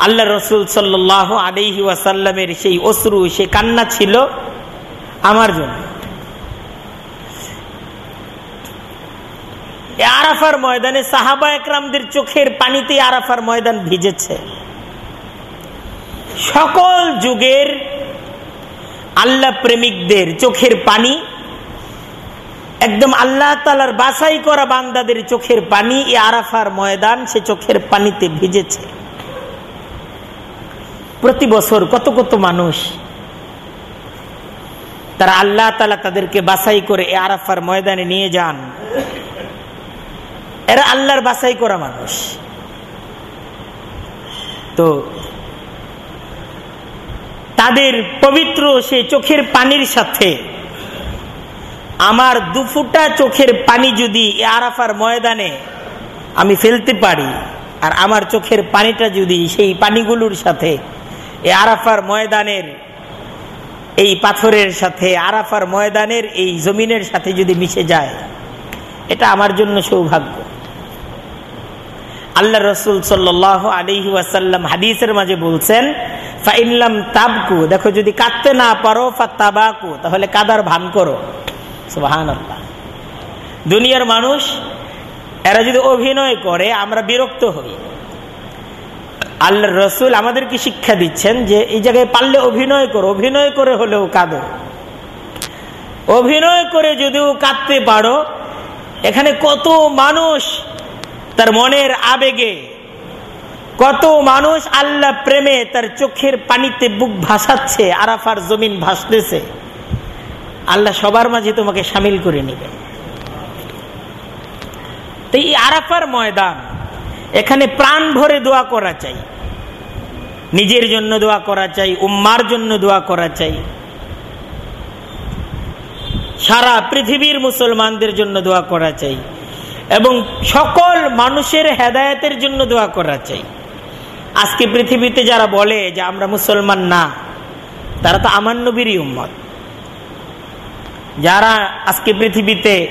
আল্লাহ রসুল সাল্লাহ আলহি ওয়াসাল্লামের সেই অশ্রু সে কান্না ছিল আমার জন্য। আরাফার ময়দানে সাহাবা একরামদের চোখের পানিতে আরাফার ময়দান ভিজেছে। সকল যুগের আল্লাহ প্রেমিকদের চোখের পানি একদম আল্লাহ তালার বাসাই করা বান্দাদের চোখের পানি এ আরাফার ময়দান সে চোখের পানিতে ভিজেছে। প্রতি বছর কত কত মানুষ তারা আল্লাহ তালা তাদেরকে বাসাই করে এ আরাফার ময়দানে নিয়ে যান। এরা আল্লাহর বাছাই করা মানুষ। তো তাদের পবিত্র সে চোখের পানির সাথে আমার দুফুটা চোখের পানি যদি আরাফার ময়দানে আমি ফেলতে পারি, আর আমার চোখের পানিটা যদি সেই পানিগুলোর সাথে এ আরাফার ময়দানের, এই পাথরের সাথে, আরাফার ময়দানের এই জমিনের সাথে যদি মিশে যায়, এটা আমার জন্য সৌভাগ্য। আল্লাহ রসুল সাল্লাহ আলিহি ওয়াসাল্লাম হাদিসের মাঝে বলছেন ফাইনলাম তাবকু দেখো যদি কাঁদতে না পারো ফা তাবাকু তাহলে কাদার ভান করো। দুনিয়ার মানুষ, এরা যদি অভিনয় করে, আমরা বিরক্ত হই। আল্লাহ রসুল আমাদেরকে শিক্ষা দিচ্ছেন যে, এই জায়গায় পারলে অভিনয় করো, অভিনয় করে হলেও কাঁদো। অভিনয় করে যদিও কাঁদতে পারো, এখানে কত মানুষ তার মনের আবেগে, কত মানুষ আল্লাহ প্রেমে তার চোখের পানিতে বুক ভাসাচ্ছে, আরাফার জমিন ভাসতেছে। আল্লাহ সবার মাঝে তোমাকে সামিল করে নেবেন তো এই আরাফার ময়দান, এখানে প্রাণ ভরে দোয়া করা চাই। নিজের জন্য দোয়া করা চাই, উম্মার জন্য দোয়া করা চাই। সারা পৃথিবীর মুসলমানদের জন্য দোয়া করা চাই। এবং সকল মানুষের হেদায়তের জন্য দোয়া করা চাই। আজকে পৃথিবীতে যারা বলে যে আমরা মুসলমান না, তারা তো আমার নবীরই উম্মত। যারা আজকে পৃথিবীতে,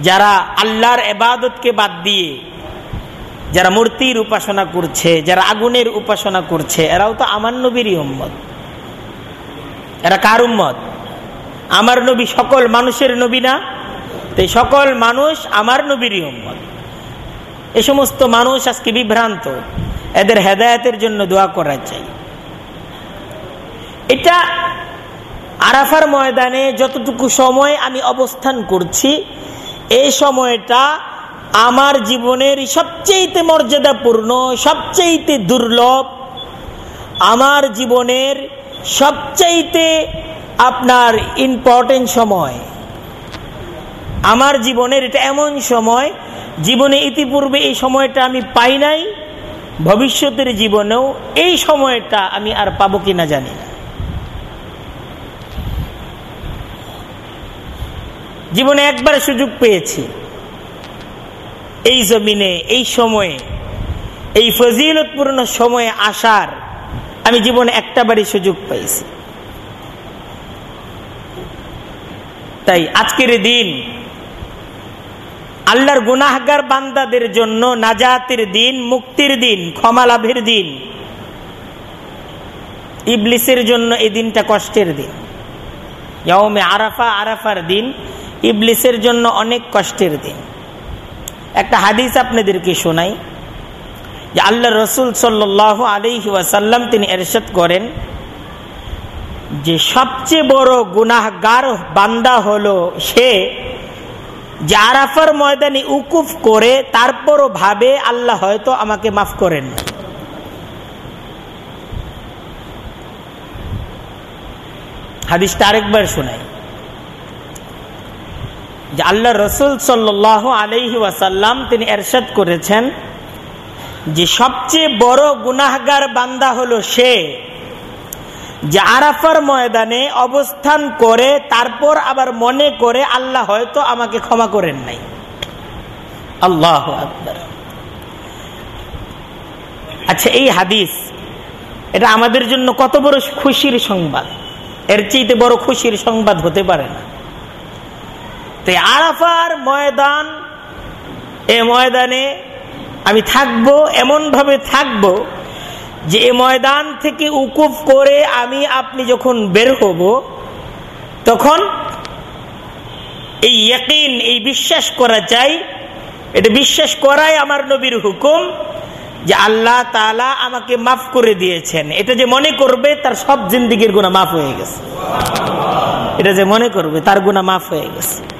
যারা আল্লাহর এবাদতকে বাদ দিয়ে যারা মূর্তির উপাসনা করছে, যারা আগুনের উপাসনা করছে, এরাও তো আমার নবীরই উম্মত। এরা কার উম্মত? আমার নবী সকল মানুষের নবী না? তো সকল মানুষ আমার নবীরই উম্মত। এ সমস্ত মানুষ আজকে বিভ্রান্ত। এদের হেদায়তের জন্য দোয়া করা চাই। এটা আরাফার ময়দানে যতটুকু সময় আমি অবস্থান করছি, এই সময়টা আমার জীবনের সবচেয়েতে মর্যাদাপূর্ণ, সবচেয়েতে দুর্লভ, আমার জীবনের সবচাইতে আপনার ইম্পর্টেন্ট সময়। আমার জীবনের এটা এমন সময়, জীবনে ইতিপূর্বে এই সময়টা আমি পাই নাই, ভবিষ্যতের জীবনেও এই সময়টা আমি আর পাবো কিনা জানি না। জীবনে একবার সুযোগ পেয়েছি। এই জমিনে, এই সময়ে, এই ফজিলতপূর্ণ সময়ে আসার আমি জীবনে একটা বারই সুযোগ পাইছি। তাই আজকের দিন আল্লাহর গুনাহগার বান্দাদের জন্য নাজাতের দিন, মুক্তির দিন, ক্ষমা লাভের দিন, ইবলিসের জন্য এই দিনটা কষ্টের দিন। আরাফা, আরাফার দিন ইবলিসের জন্য অনেক কষ্টের দিন। একটা হাদিস আপনাদেরকে শোনাই, যে আল্লাহ রসুল সাল্লাহ আলহি ওয়াসাল্লাম তিনি এরশাদ করেন যে সবচেয়ে বড় গুনাহগার বান্দা হলো সে যে আরাফার ময়দানে উকুফ করে তারপরও ভাবে, আল্লাহ হয়তো আমাকে মাফ করেন হাদিসটা আরেকবার শোনাই। যে আল্লাহ রসুল সাল্লাহ আলহি ওয়াসাল্লাম তিনি এরশাদ করেছেন যে সবচেয়ে বড় গুনাহগার বান্দা হলো সে যে আরাফার ময়দানে অবস্থান করে, তারপর আবার মনে করে, আল্লাহ হয়তো আমাকে ক্ষমা করেন নাই। আল্লাহ আচ্ছা এই হাদিস, এটা আমাদের জন্য কত বড় খুশির সংবাদ। এর চেয়ে বড় খুশির সংবাদ হতে পারে না। আরাফার ময়দান, এ ময়দানে আমি থাকব, এমনভাবে থাকব যে এ ময়দান থেকে উকুফ করে আমি আপনি যখন বের হব, তখন এই ইয়কিন, এই বিশ্বাস করা চাই এটা বিশ্বাস করাই আমার নবীর হুকুম যে আল্লাহ তালা আমাকে মাফ করে দিয়েছেন। এটা যে মনে করবে তার সব জিন্দিগির গুণা মাফ হয়ে গেছে। এটা যে মনে করবে তার গুণা মাফ হয়ে গেছে।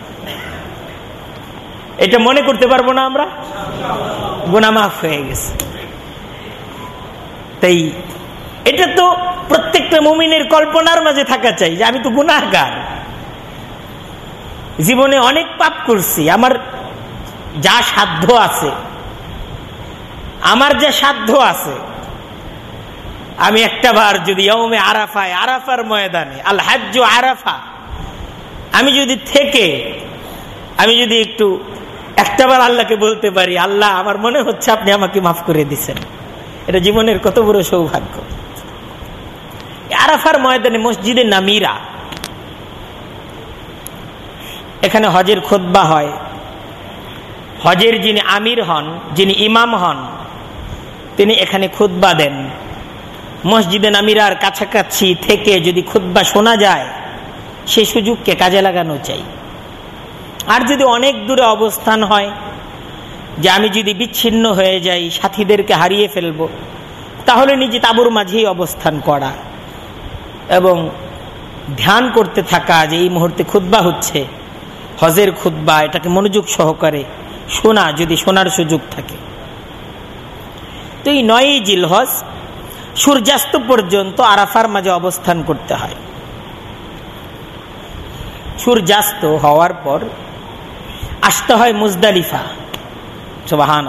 এটা মনে করতে পারব না আমরা? গুণা মাফ হয়ে গেছে। তাই এটা তো প্রত্যেকটা মুমিনের কল্পনার মাঝে থাকা চাই যে আমি তো গুনাহগার। জীবনে অনেক পাপ করছি, আমার যা সাধ্য আছে, আমার যা সাধ্য আছে, আমি একটা বার যদি ইয়মে আরাফায়, আরাফার ময়দানে, আল হাজ্য আরাফা, আমি যদি থেকে, আমি যদি একটু একটাবার আল্লাহকে বলতে পারি, আল্লাহ, আমার মনে হচ্ছে আপনি আমাকে মাফ করে দিচ্ছেন এটা জীবনের কত বড় সৌভাগ্য। আরাফার ময়দানে মসজিদে নামিরা, এখানে হজের খোদ্া হয়। হজের যিনি আমির হন, যিনি ইমাম হন, তিনি এখানে খুদ্া দেন। মসজিদে নামিরার কাছাকাছি থেকে যদি খুদ্া শোনা যায়, সে সুযোগকে কাজে লাগানো চাই। আর যদি অনেক দূরে অবস্থান হয় যে আমি যদি বিচ্ছিন্ন হয়ে যাই, সাথীদেরকে হারিয়ে ফেলব, তাহলে নিজে তাবুর মাঝেই অবস্থান করা এবং ধ্যান করতে থাকা যে এই মুহূর্তে খুদ্া হচ্ছে, হজের খুদ্া এটাকে মনোযোগ সহকারে শোনা, যদি শোনার সুযোগ থাকে। তো এই নয়ই জিলহজ সূর্যাস্ত পর্যন্ত আরাফার মাঝে অবস্থান করতে হয়। সূর্যাস্ত হওয়ার পর আসতে হয় মুজদালিফা। সুবাহান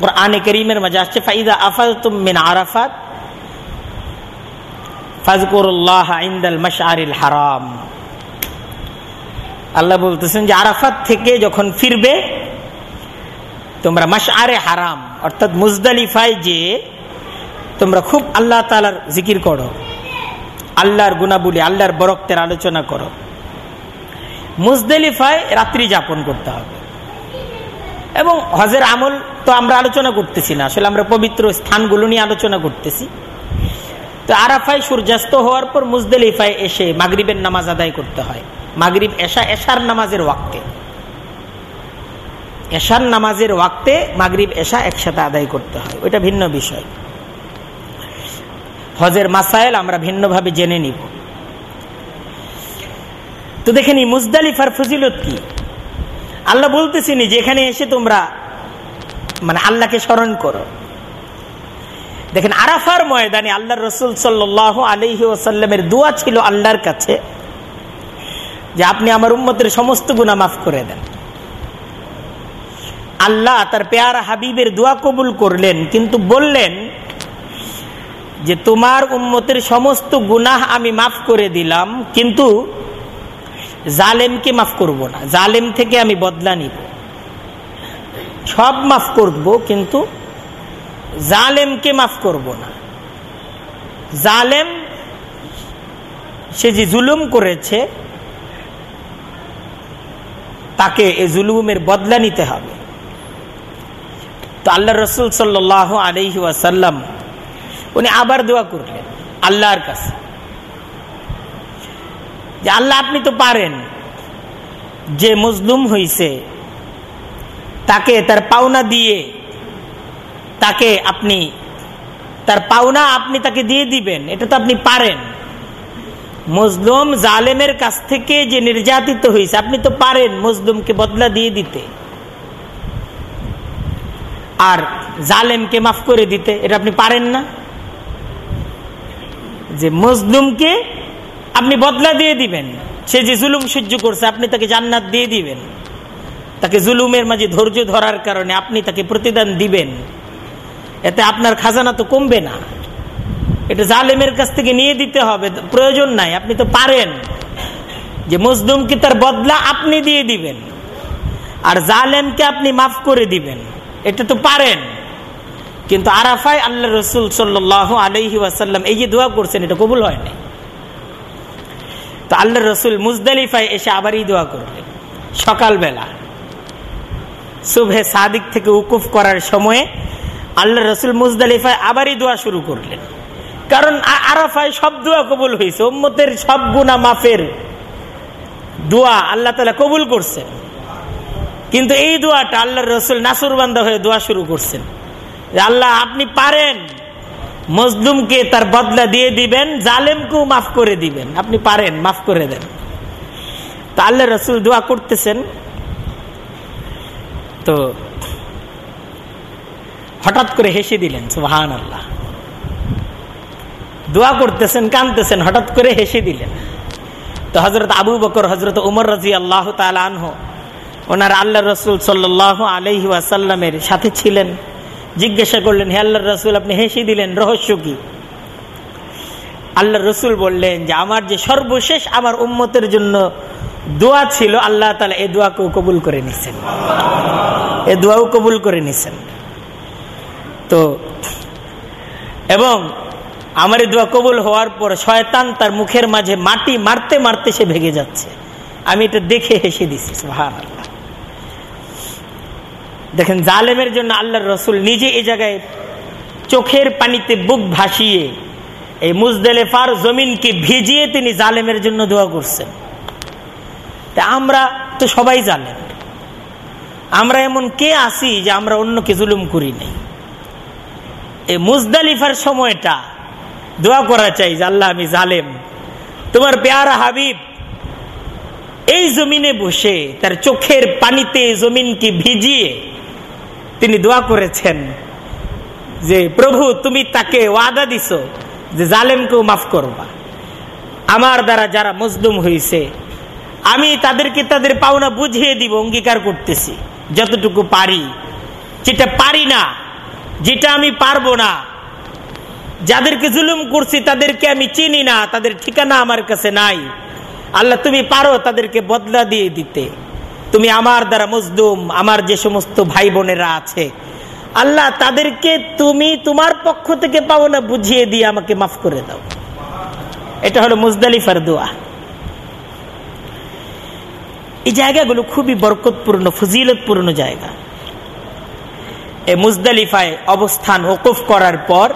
কোরআনে করিমের মাঝে আসছে ফাইদা আফাল তুমিন আরাফাত ফাজকুরুল্লাহ ইন্দাল মশআরিল হারাম। আল্লাহ বলতেছেন যে আরাফাত থেকে যখন ফিরবে, তোমরা মাসআরে হারাম, অর্থাৎ মুজদালিফায় যে, তোমরা খুব আল্লাহ তালার জিকির করো, আল্লাহর গুণাবলী, আল্লাহর বরক্তের আলোচনা করো। মুজদালিফায় রাত্রি যাপন করতে হবে। এবং হজের আমল তো আমরা আলোচনা করতেছি না, আসলে আমরা পবিত্র স্থানগুলো নিয়ে আলোচনা করতেছি। তো আরাফায় সূর্যাস্ত হওয়ার পর মুজদেলিফায় এসে মাগরিবের নামাজ আদায় করতে হয়। মাগরিব, এশা, এশার নামাজের ওয়াক্তে। এশার নামাজের ওয়াক্তে মাগরিব, এশা একসাথে আদায় করতে হয়। ওইটা ভিন্ন বিষয়। হজের মাসাইল আমরা ভিন্নভাবে জেনে নিব। তো দেখেনি মুজদালিফার ফজিলত কি? আল্লাহ বলতেছিনি যে এখানে এসে তোমরা মানে আল্লাহকে স্মরণ করো। দেখেন আরাফার ময়দানে আল্লাহ রসুল সাল্লাহ আলহি ওসাল্লামের দোয়া ছিল আল্লাহর কাছে যে আপনি আমার উম্মতের সমস্ত গুণা মাফ করে দেন। আল্লাহ তার পেয়ার হাবিবের দোয়া কবুল করলেন, কিন্তু বললেন যে তোমার উম্মতের সমস্ত গুনাহ আমি মাফ করে দিলাম, কিন্তু জালেমকে মাফ করব না, জালেম থেকে আমি বদলা নিব। সব মাফ করব, কিন্তু জালেমকে মাফ করব না। জালেম সে যে জুলুম করেছে, তাকে এ জুলুমের বদলা নিতে হবে। তো আল্লাহ রসুল সাল্লাহ আলহি ওয়াসাল্লাম, উনি আবার দোয়া করলেন আল্লাহর কাছে। যে আল্লাহ আপনি তো পারেন। যে মজলুম হইছে, তাকে তার পাওনা দিয়ে, তাকে আপনি, তার পাওনা আপনি তাকে দিয়ে দিবেন, এটা তো আপনি পারেন। মজলুম জালেমের কাছ থেকে যে নির্যাতিত হয়েছে আপনি তো পারেন মজলুমকে বদলা দিয়ে দিতে। আর জালেমকে মাফ করে দিতে, এটা আপনি পারেন না? যে মজলুমকে আপনি বদলা দিয়ে দিবেন। সে যে জুলুম সহ্য করছে, আপনি তাকে জান্নাত দিয়ে দিবেন। তাকে জুলুমের মাঝে ধৈর্য ধরার কারণে আপনি তাকে প্রতিদান দিবেন। এতে আপনার খাজানা তো কমবে না। এটা জালেমের কাছ থেকে নিয়ে দিতে হবে, প্রয়োজন নাই, আপনি তো পারেন। যে মজলুমকে তার বদলা আপনি দিয়ে দিবেন, আর জালেমকে আপনি মাফ করে দিবেন, এটা তো পারেন। কিন্তু আরাফাই আল্লাহ রসুল সাল্লাহ আলহি ওয়াসাল্লাম এই যে দোয়া করছেন, এটা কবুল হয় নাই তো আল্লাহ রসুল মুজদালিফায় এসে আবারই দোয়া করলেন। সকালবেলা। শুভে সাদিক থেকে উকুফ করার সময়ে আল্লাহ রসুল মুজদালিফায় আবারই দোয়া শুরু করলেন। কারণ আরাফায় সব দোয়া কবুল হয়েছে, উম্মতের সব গুণা মাফের দোয়া আল্লাহ তালা কবুল করছেন। কিন্তু এই দোয়াটা আল্লাহ রসুল নাসুরবান্দা হয়ে দোয়া শুরু করছেন। আল্লাহ, আপনি পারেন। মজলুমকে তার বদলা দিয়ে দিবেন, জালেমকেও মাফ করে দিবেন। আপনি পারেন, মাফ করে দেন। তা আল্লাহ রসুল দোয়া করতেছেন। তো হঠাৎ করে হেসে দিলেন সুহান আল্লাহ দোয়া করতেছেন, কানতেছেন, হঠাৎ করে হেসে দিলেন। তো হজরত আবু বকর হজরত উমর রাজি আল্লাহ আনহ, ওনার আল্লাহ রসুল সাল্লাহ আলহি আসাল্লামের সাথে ছিলেন। জিজ্ঞাসা করলেন, হে আল্লাহ রসুল, আপনি হেসে দিলেন, রহস্য কি? আল্লাহ রসুল বললেন যে, আমার যে সর্বশেষ আমার উম্মতের জন্য দোয়া ছিল, আল্লাহ তালা এ দোয়াকেও কবুল করে নিছেন। এ দোয়াও কবুল করে নিছেন। তো, এবং আমার এই দোয়া কবুল হওয়ার পর শয়তান তার মুখের মাঝে মাটি মারতে মারতে সে ভেঙে যাচ্ছে। আমি এটা দেখে হেসে দিছি ভার দেখেন জালেমের জন্য আল্লাহর রসুল নিজে এই জায়গায় চোখের পানিতে বুক ভাসিয়ে এই মুজদেলেফার জমিনকে ভিজিয়ে তিনি জালেমের জন্য দোয়া করছেন। তা আমরা তো সবাই জানেন। আমরা এমন কে আসি যে আমরা অন্যকে জুলুম করি নাই? এই মুজদালিফার সময়টা দোয়া করা চাই যে আল্লাহ আমি জালেম। তোমার পেয়ারা হাবিব এই জমিনে বসে তার চোখের পানিতে জমিনকে ভিজিয়ে তিনি দোয়া করেছেন যে, প্রভু, তুমি তাকে ওয়াদা দিছ যে জালেমকেও মাফ করবা। আমার দ্বারা যারা মজলুম হয়েছে আমি তাদেরকে তাদের পাওনা বুঝিয়ে দিব, অঙ্গীকার করতেছি, যতটুকু পারি। যেটা পারি না, যেটা আমি পারব না, যাদেরকে জুলুম করছি তাদেরকে আমি চিনি না, তাদের ঠিকানা আমার কাছে নাই। আল্লাহ, তুমি পারো তাদেরকে বদলা দিয়ে দিতে। তুমি আমার দ্বারা মজদুম আমার যে সমস্ত ভাই বোনেরা আছে। আল্লাহ তাদেরকে তুমি তোমার পক্ষ থেকে পাও না, বুঝিয়ে দিয়ে আমাকে মাফ করে দাও। এটা হলো মুজদালিফার দোয়া। এই জায়গাগুলো খুবই বরকতপূর্ণ, ফজিলতপূর্ণ জায়গা। এই মুজদালিফায় অবস্থান ওকফ করার পর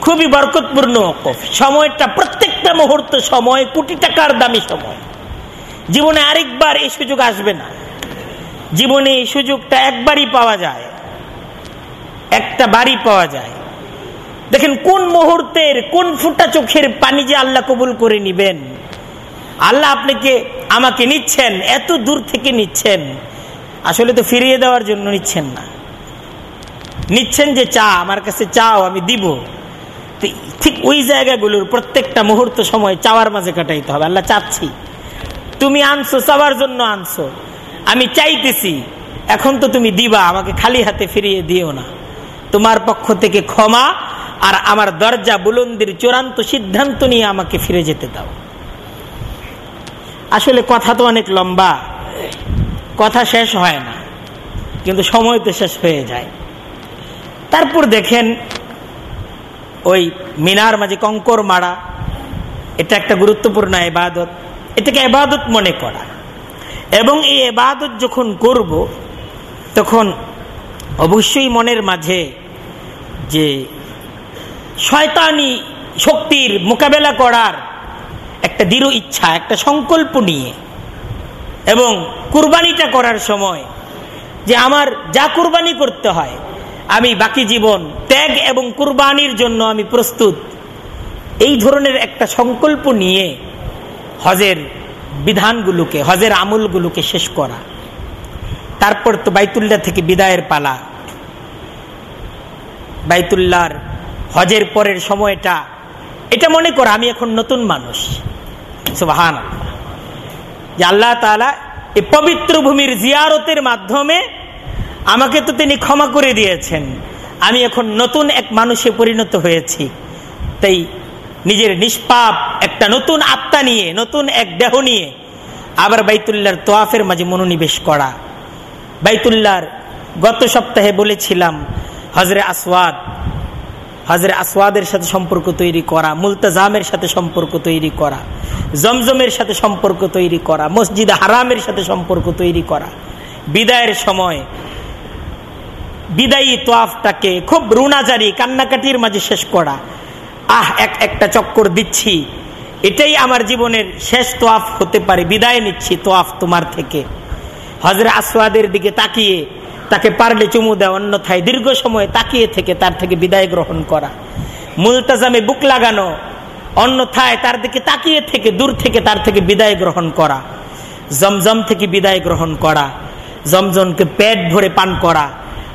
খুবই বরকতপূর্ণ ওকফ। সময়টা প্রত্যেকটা মুহূর্ত সময়, কোটি টাকার দামি সময়। জীবনে আরেকবার এই সুযোগ আসবে না। জীবনে এই সুযোগটা একবারই পাওয়া যায়। একটা বাড়ি পাওয়া যায়। দেখেন, কোন মুহূর্তের, কোন ফুটা চোখের পানি যে আল্লাহ কবুল করে নিবেন? আল্লাহ আপনাকে, আমাকে নিচ্ছেন, এত দূর থেকে নিচ্ছেন। আসলে তো ফিরিয়ে দেওয়ার জন্য নিচ্ছেন না। নিচ্ছেন যে চা, আমার কাছে চাও, আমি দিব। ঠিক ওই জায়গাগুলোর প্রত্যেকটা মুহূর্ত সময় চাওয়ার মাঝে কাটাইতে হবে। আল্লাহ চাচ্ছি। তুমি আনছো চাওয়ার জন্য আনছো। আমি চাইতেছি, এখন তো তুমি দিবা, আমাকে খালি হাতে ফিরিয়ে দিও না। তোমার পক্ষ থেকে ক্ষমা আর আমার দরজা বুলন্দির চূড়ান্ত সিদ্ধান্ত নিয়ে আমাকে ফিরে যেতে দাও। আসলে কথা তো অনেক লম্বা। কথা শেষ হয় না, কিন্তু সময় তো শেষ হয়ে যায়। তারপর দেখেন, ওই মিনার মাঝে কঙ্কর মারা, এটা একটা গুরুত্বপূর্ণ এবাদত এটাকে এবাদত মনে করা। এবং এই এবাদত যখন করব, তখন অবশ্যই মনের মাঝে যে শয়তানি শক্তির মোকাবেলা করার একটা দৃঢ় ইচ্ছা, একটা সংকল্প নিয়ে এবং কুরবানিটা করার সময় যে আমার যা কুরবানি করতে হয়, আমি বাকি জীবন ত্যাগ এবং কুরবানির জন্য আমি প্রস্তুত। এই ধরনের একটা সংকল্প নিয়ে হজের বিধানগুলোকে, হজের আমলগুলোকে শেষ করা। তারপর তো বাইতুল্লাহ থেকে বিদায়ের পালা। বাইতুল্লাহর হজের পরের সময়টা, এটা মনে করা, আমি এখন নতুন মানুষ। সুবাহান যে আল্লাহ তালা এই পবিত্র ভূমির জিয়ারতের মাধ্যমে আমাকে তো তিনি ক্ষমা করে দিয়েছেন। আমি এখন নতুন এক মানুষে পরিণত হয়েছি। তাই নিজের নিষ্পাপ একটা নতুন আত্মা নিয়ে, নতুন এক দেহ নিয়ে আবার বাইতুল্লাহর তোয়াফের মাঝে মনোনিবেশ করা। বাইতুল্লাহর গত সপ্তাহে বলেছিলাম হজরে আসওয়াদ হজরে আসওয়াদের সাথে সম্পর্ক তৈরি করা, মুলতাজামের সাথে সম্পর্ক তৈরি করা, জমজমের সাথে সম্পর্ক তৈরি করা, মসজিদ হারামের সাথে সম্পর্ক তৈরি করা। বিদায়ের সময় বিদায়ী তোয়াফটাকে খুব রুনাজারি, কান্নাকাটির মাঝে শেষ করা। আহ, এক, একটা চক্কর দিচ্ছি। এটাই আমার জীবনের শেষ তোয়াফ হতে পারে, বিদায় নিচ্ছি তোয়াফ তোমার থেকে। হজরে আসওয়াদের দিকে তাকিয়ে, তাকে পারলে চুমু দেয় অন্যথায় দীর্ঘ সময় তাকিয়ে থেকে তার থেকে বিদায় গ্রহণ করা। মুলতাজামে বুক লাগানো, অন্যথায় তার দিকে তাকিয়ে থেকে, দূর থেকে তার থেকে বিদায় গ্রহণ করা। জমজম থেকে বিদায় গ্রহণ করা। জমজমকে পেট ভরে পান করা।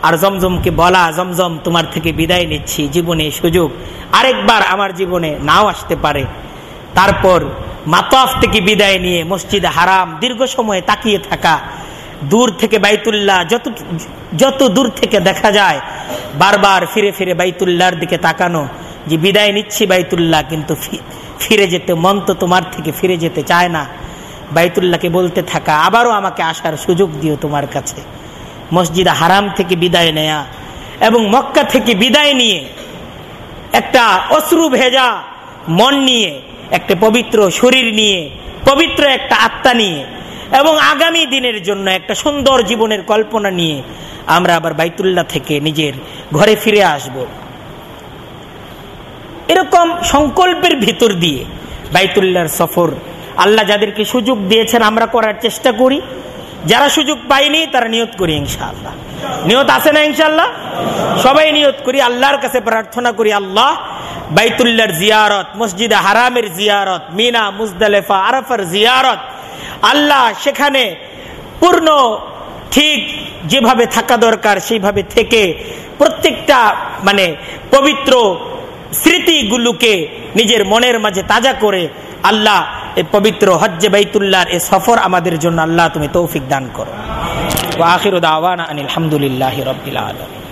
আর জমজমকে বলা, জমজম তোমার থেকে বিদায় নিচ্ছি, জীবনে সুযোগ। আরেকবার আমার জীবনে নাও আসতে পারে। তারপর মাতাফ থেকে বিদায় নিয়ে মসজিদে হারাম, দীর্ঘ সময় তাকিয়ে থাকা। দূর থেকে বাইতুল্লাহ যত যত দূর থেকে দেখা যায়, বারবার ফিরে ফিরে বাইতুল্লাহর দিকে তাকানো যে বিদায় নিচ্ছি বাইতুল্লাহ, কিন্তু ফিরে যেতে মন তো তোমার থেকে ফিরে যেতে চায় না। বাইতুল্লাহকে বলতে থাকা, আবারও আমাকে আসার সুযোগ দিও তোমার কাছে। মসজিদ হারাম থেকে বিদায় নেয়া এবং মক্কা থেকে বিদায় নিয়ে একটা অশ্রু ভেজা মন নিয়ে, একটা পবিত্র শরীর নিয়ে, পবিত্র একটা আত্মা নিয়ে এবং আগামী দিনের জন্য একটা সুন্দর জীবনের কল্পনা নিয়ে আমরা আবার বাইতুল্লাহ থেকে নিজের ঘরে ফিরে আসব। এরকম সংকল্পের ভিতর দিয়ে বাইতুল্লাহর সফর আল্লাহ যাদেরকে সুযোগ দিয়েছেন আমরা করার চেষ্টা করি। যারা সুযোগ পাইনি তারা নিয়ত করি ইনশাআল্লাহ। নিয়ত আছে না ইনশাল্লাহ সবাই নিয়ত করি, আল্লাহর কাছে প্রার্থনা করি, আল্লাহ বাইতুল্লার জিয়ারত, মসজিদ হারামের জিয়ারত, মিনা, মুজদালেফা, আরাফার জিয়ারত, আল্লাহ সেখানে পূর্ণ ঠিক যেভাবে থাকা দরকার, সেইভাবে থেকে প্রত্যেকটা মানে পবিত্র স্মৃতিগুলোকে নিজের মনের মাঝে তাজা করে আল্লাহ এই পবিত্র হজ্জে বাইতুল্লাহর এ সফর আমাদের জন্য আল্লাহ তুমি তৌফিক দান করো। আখির দাওয়ানা আনিল আলহামদুলিল্লাহ রবিল আলম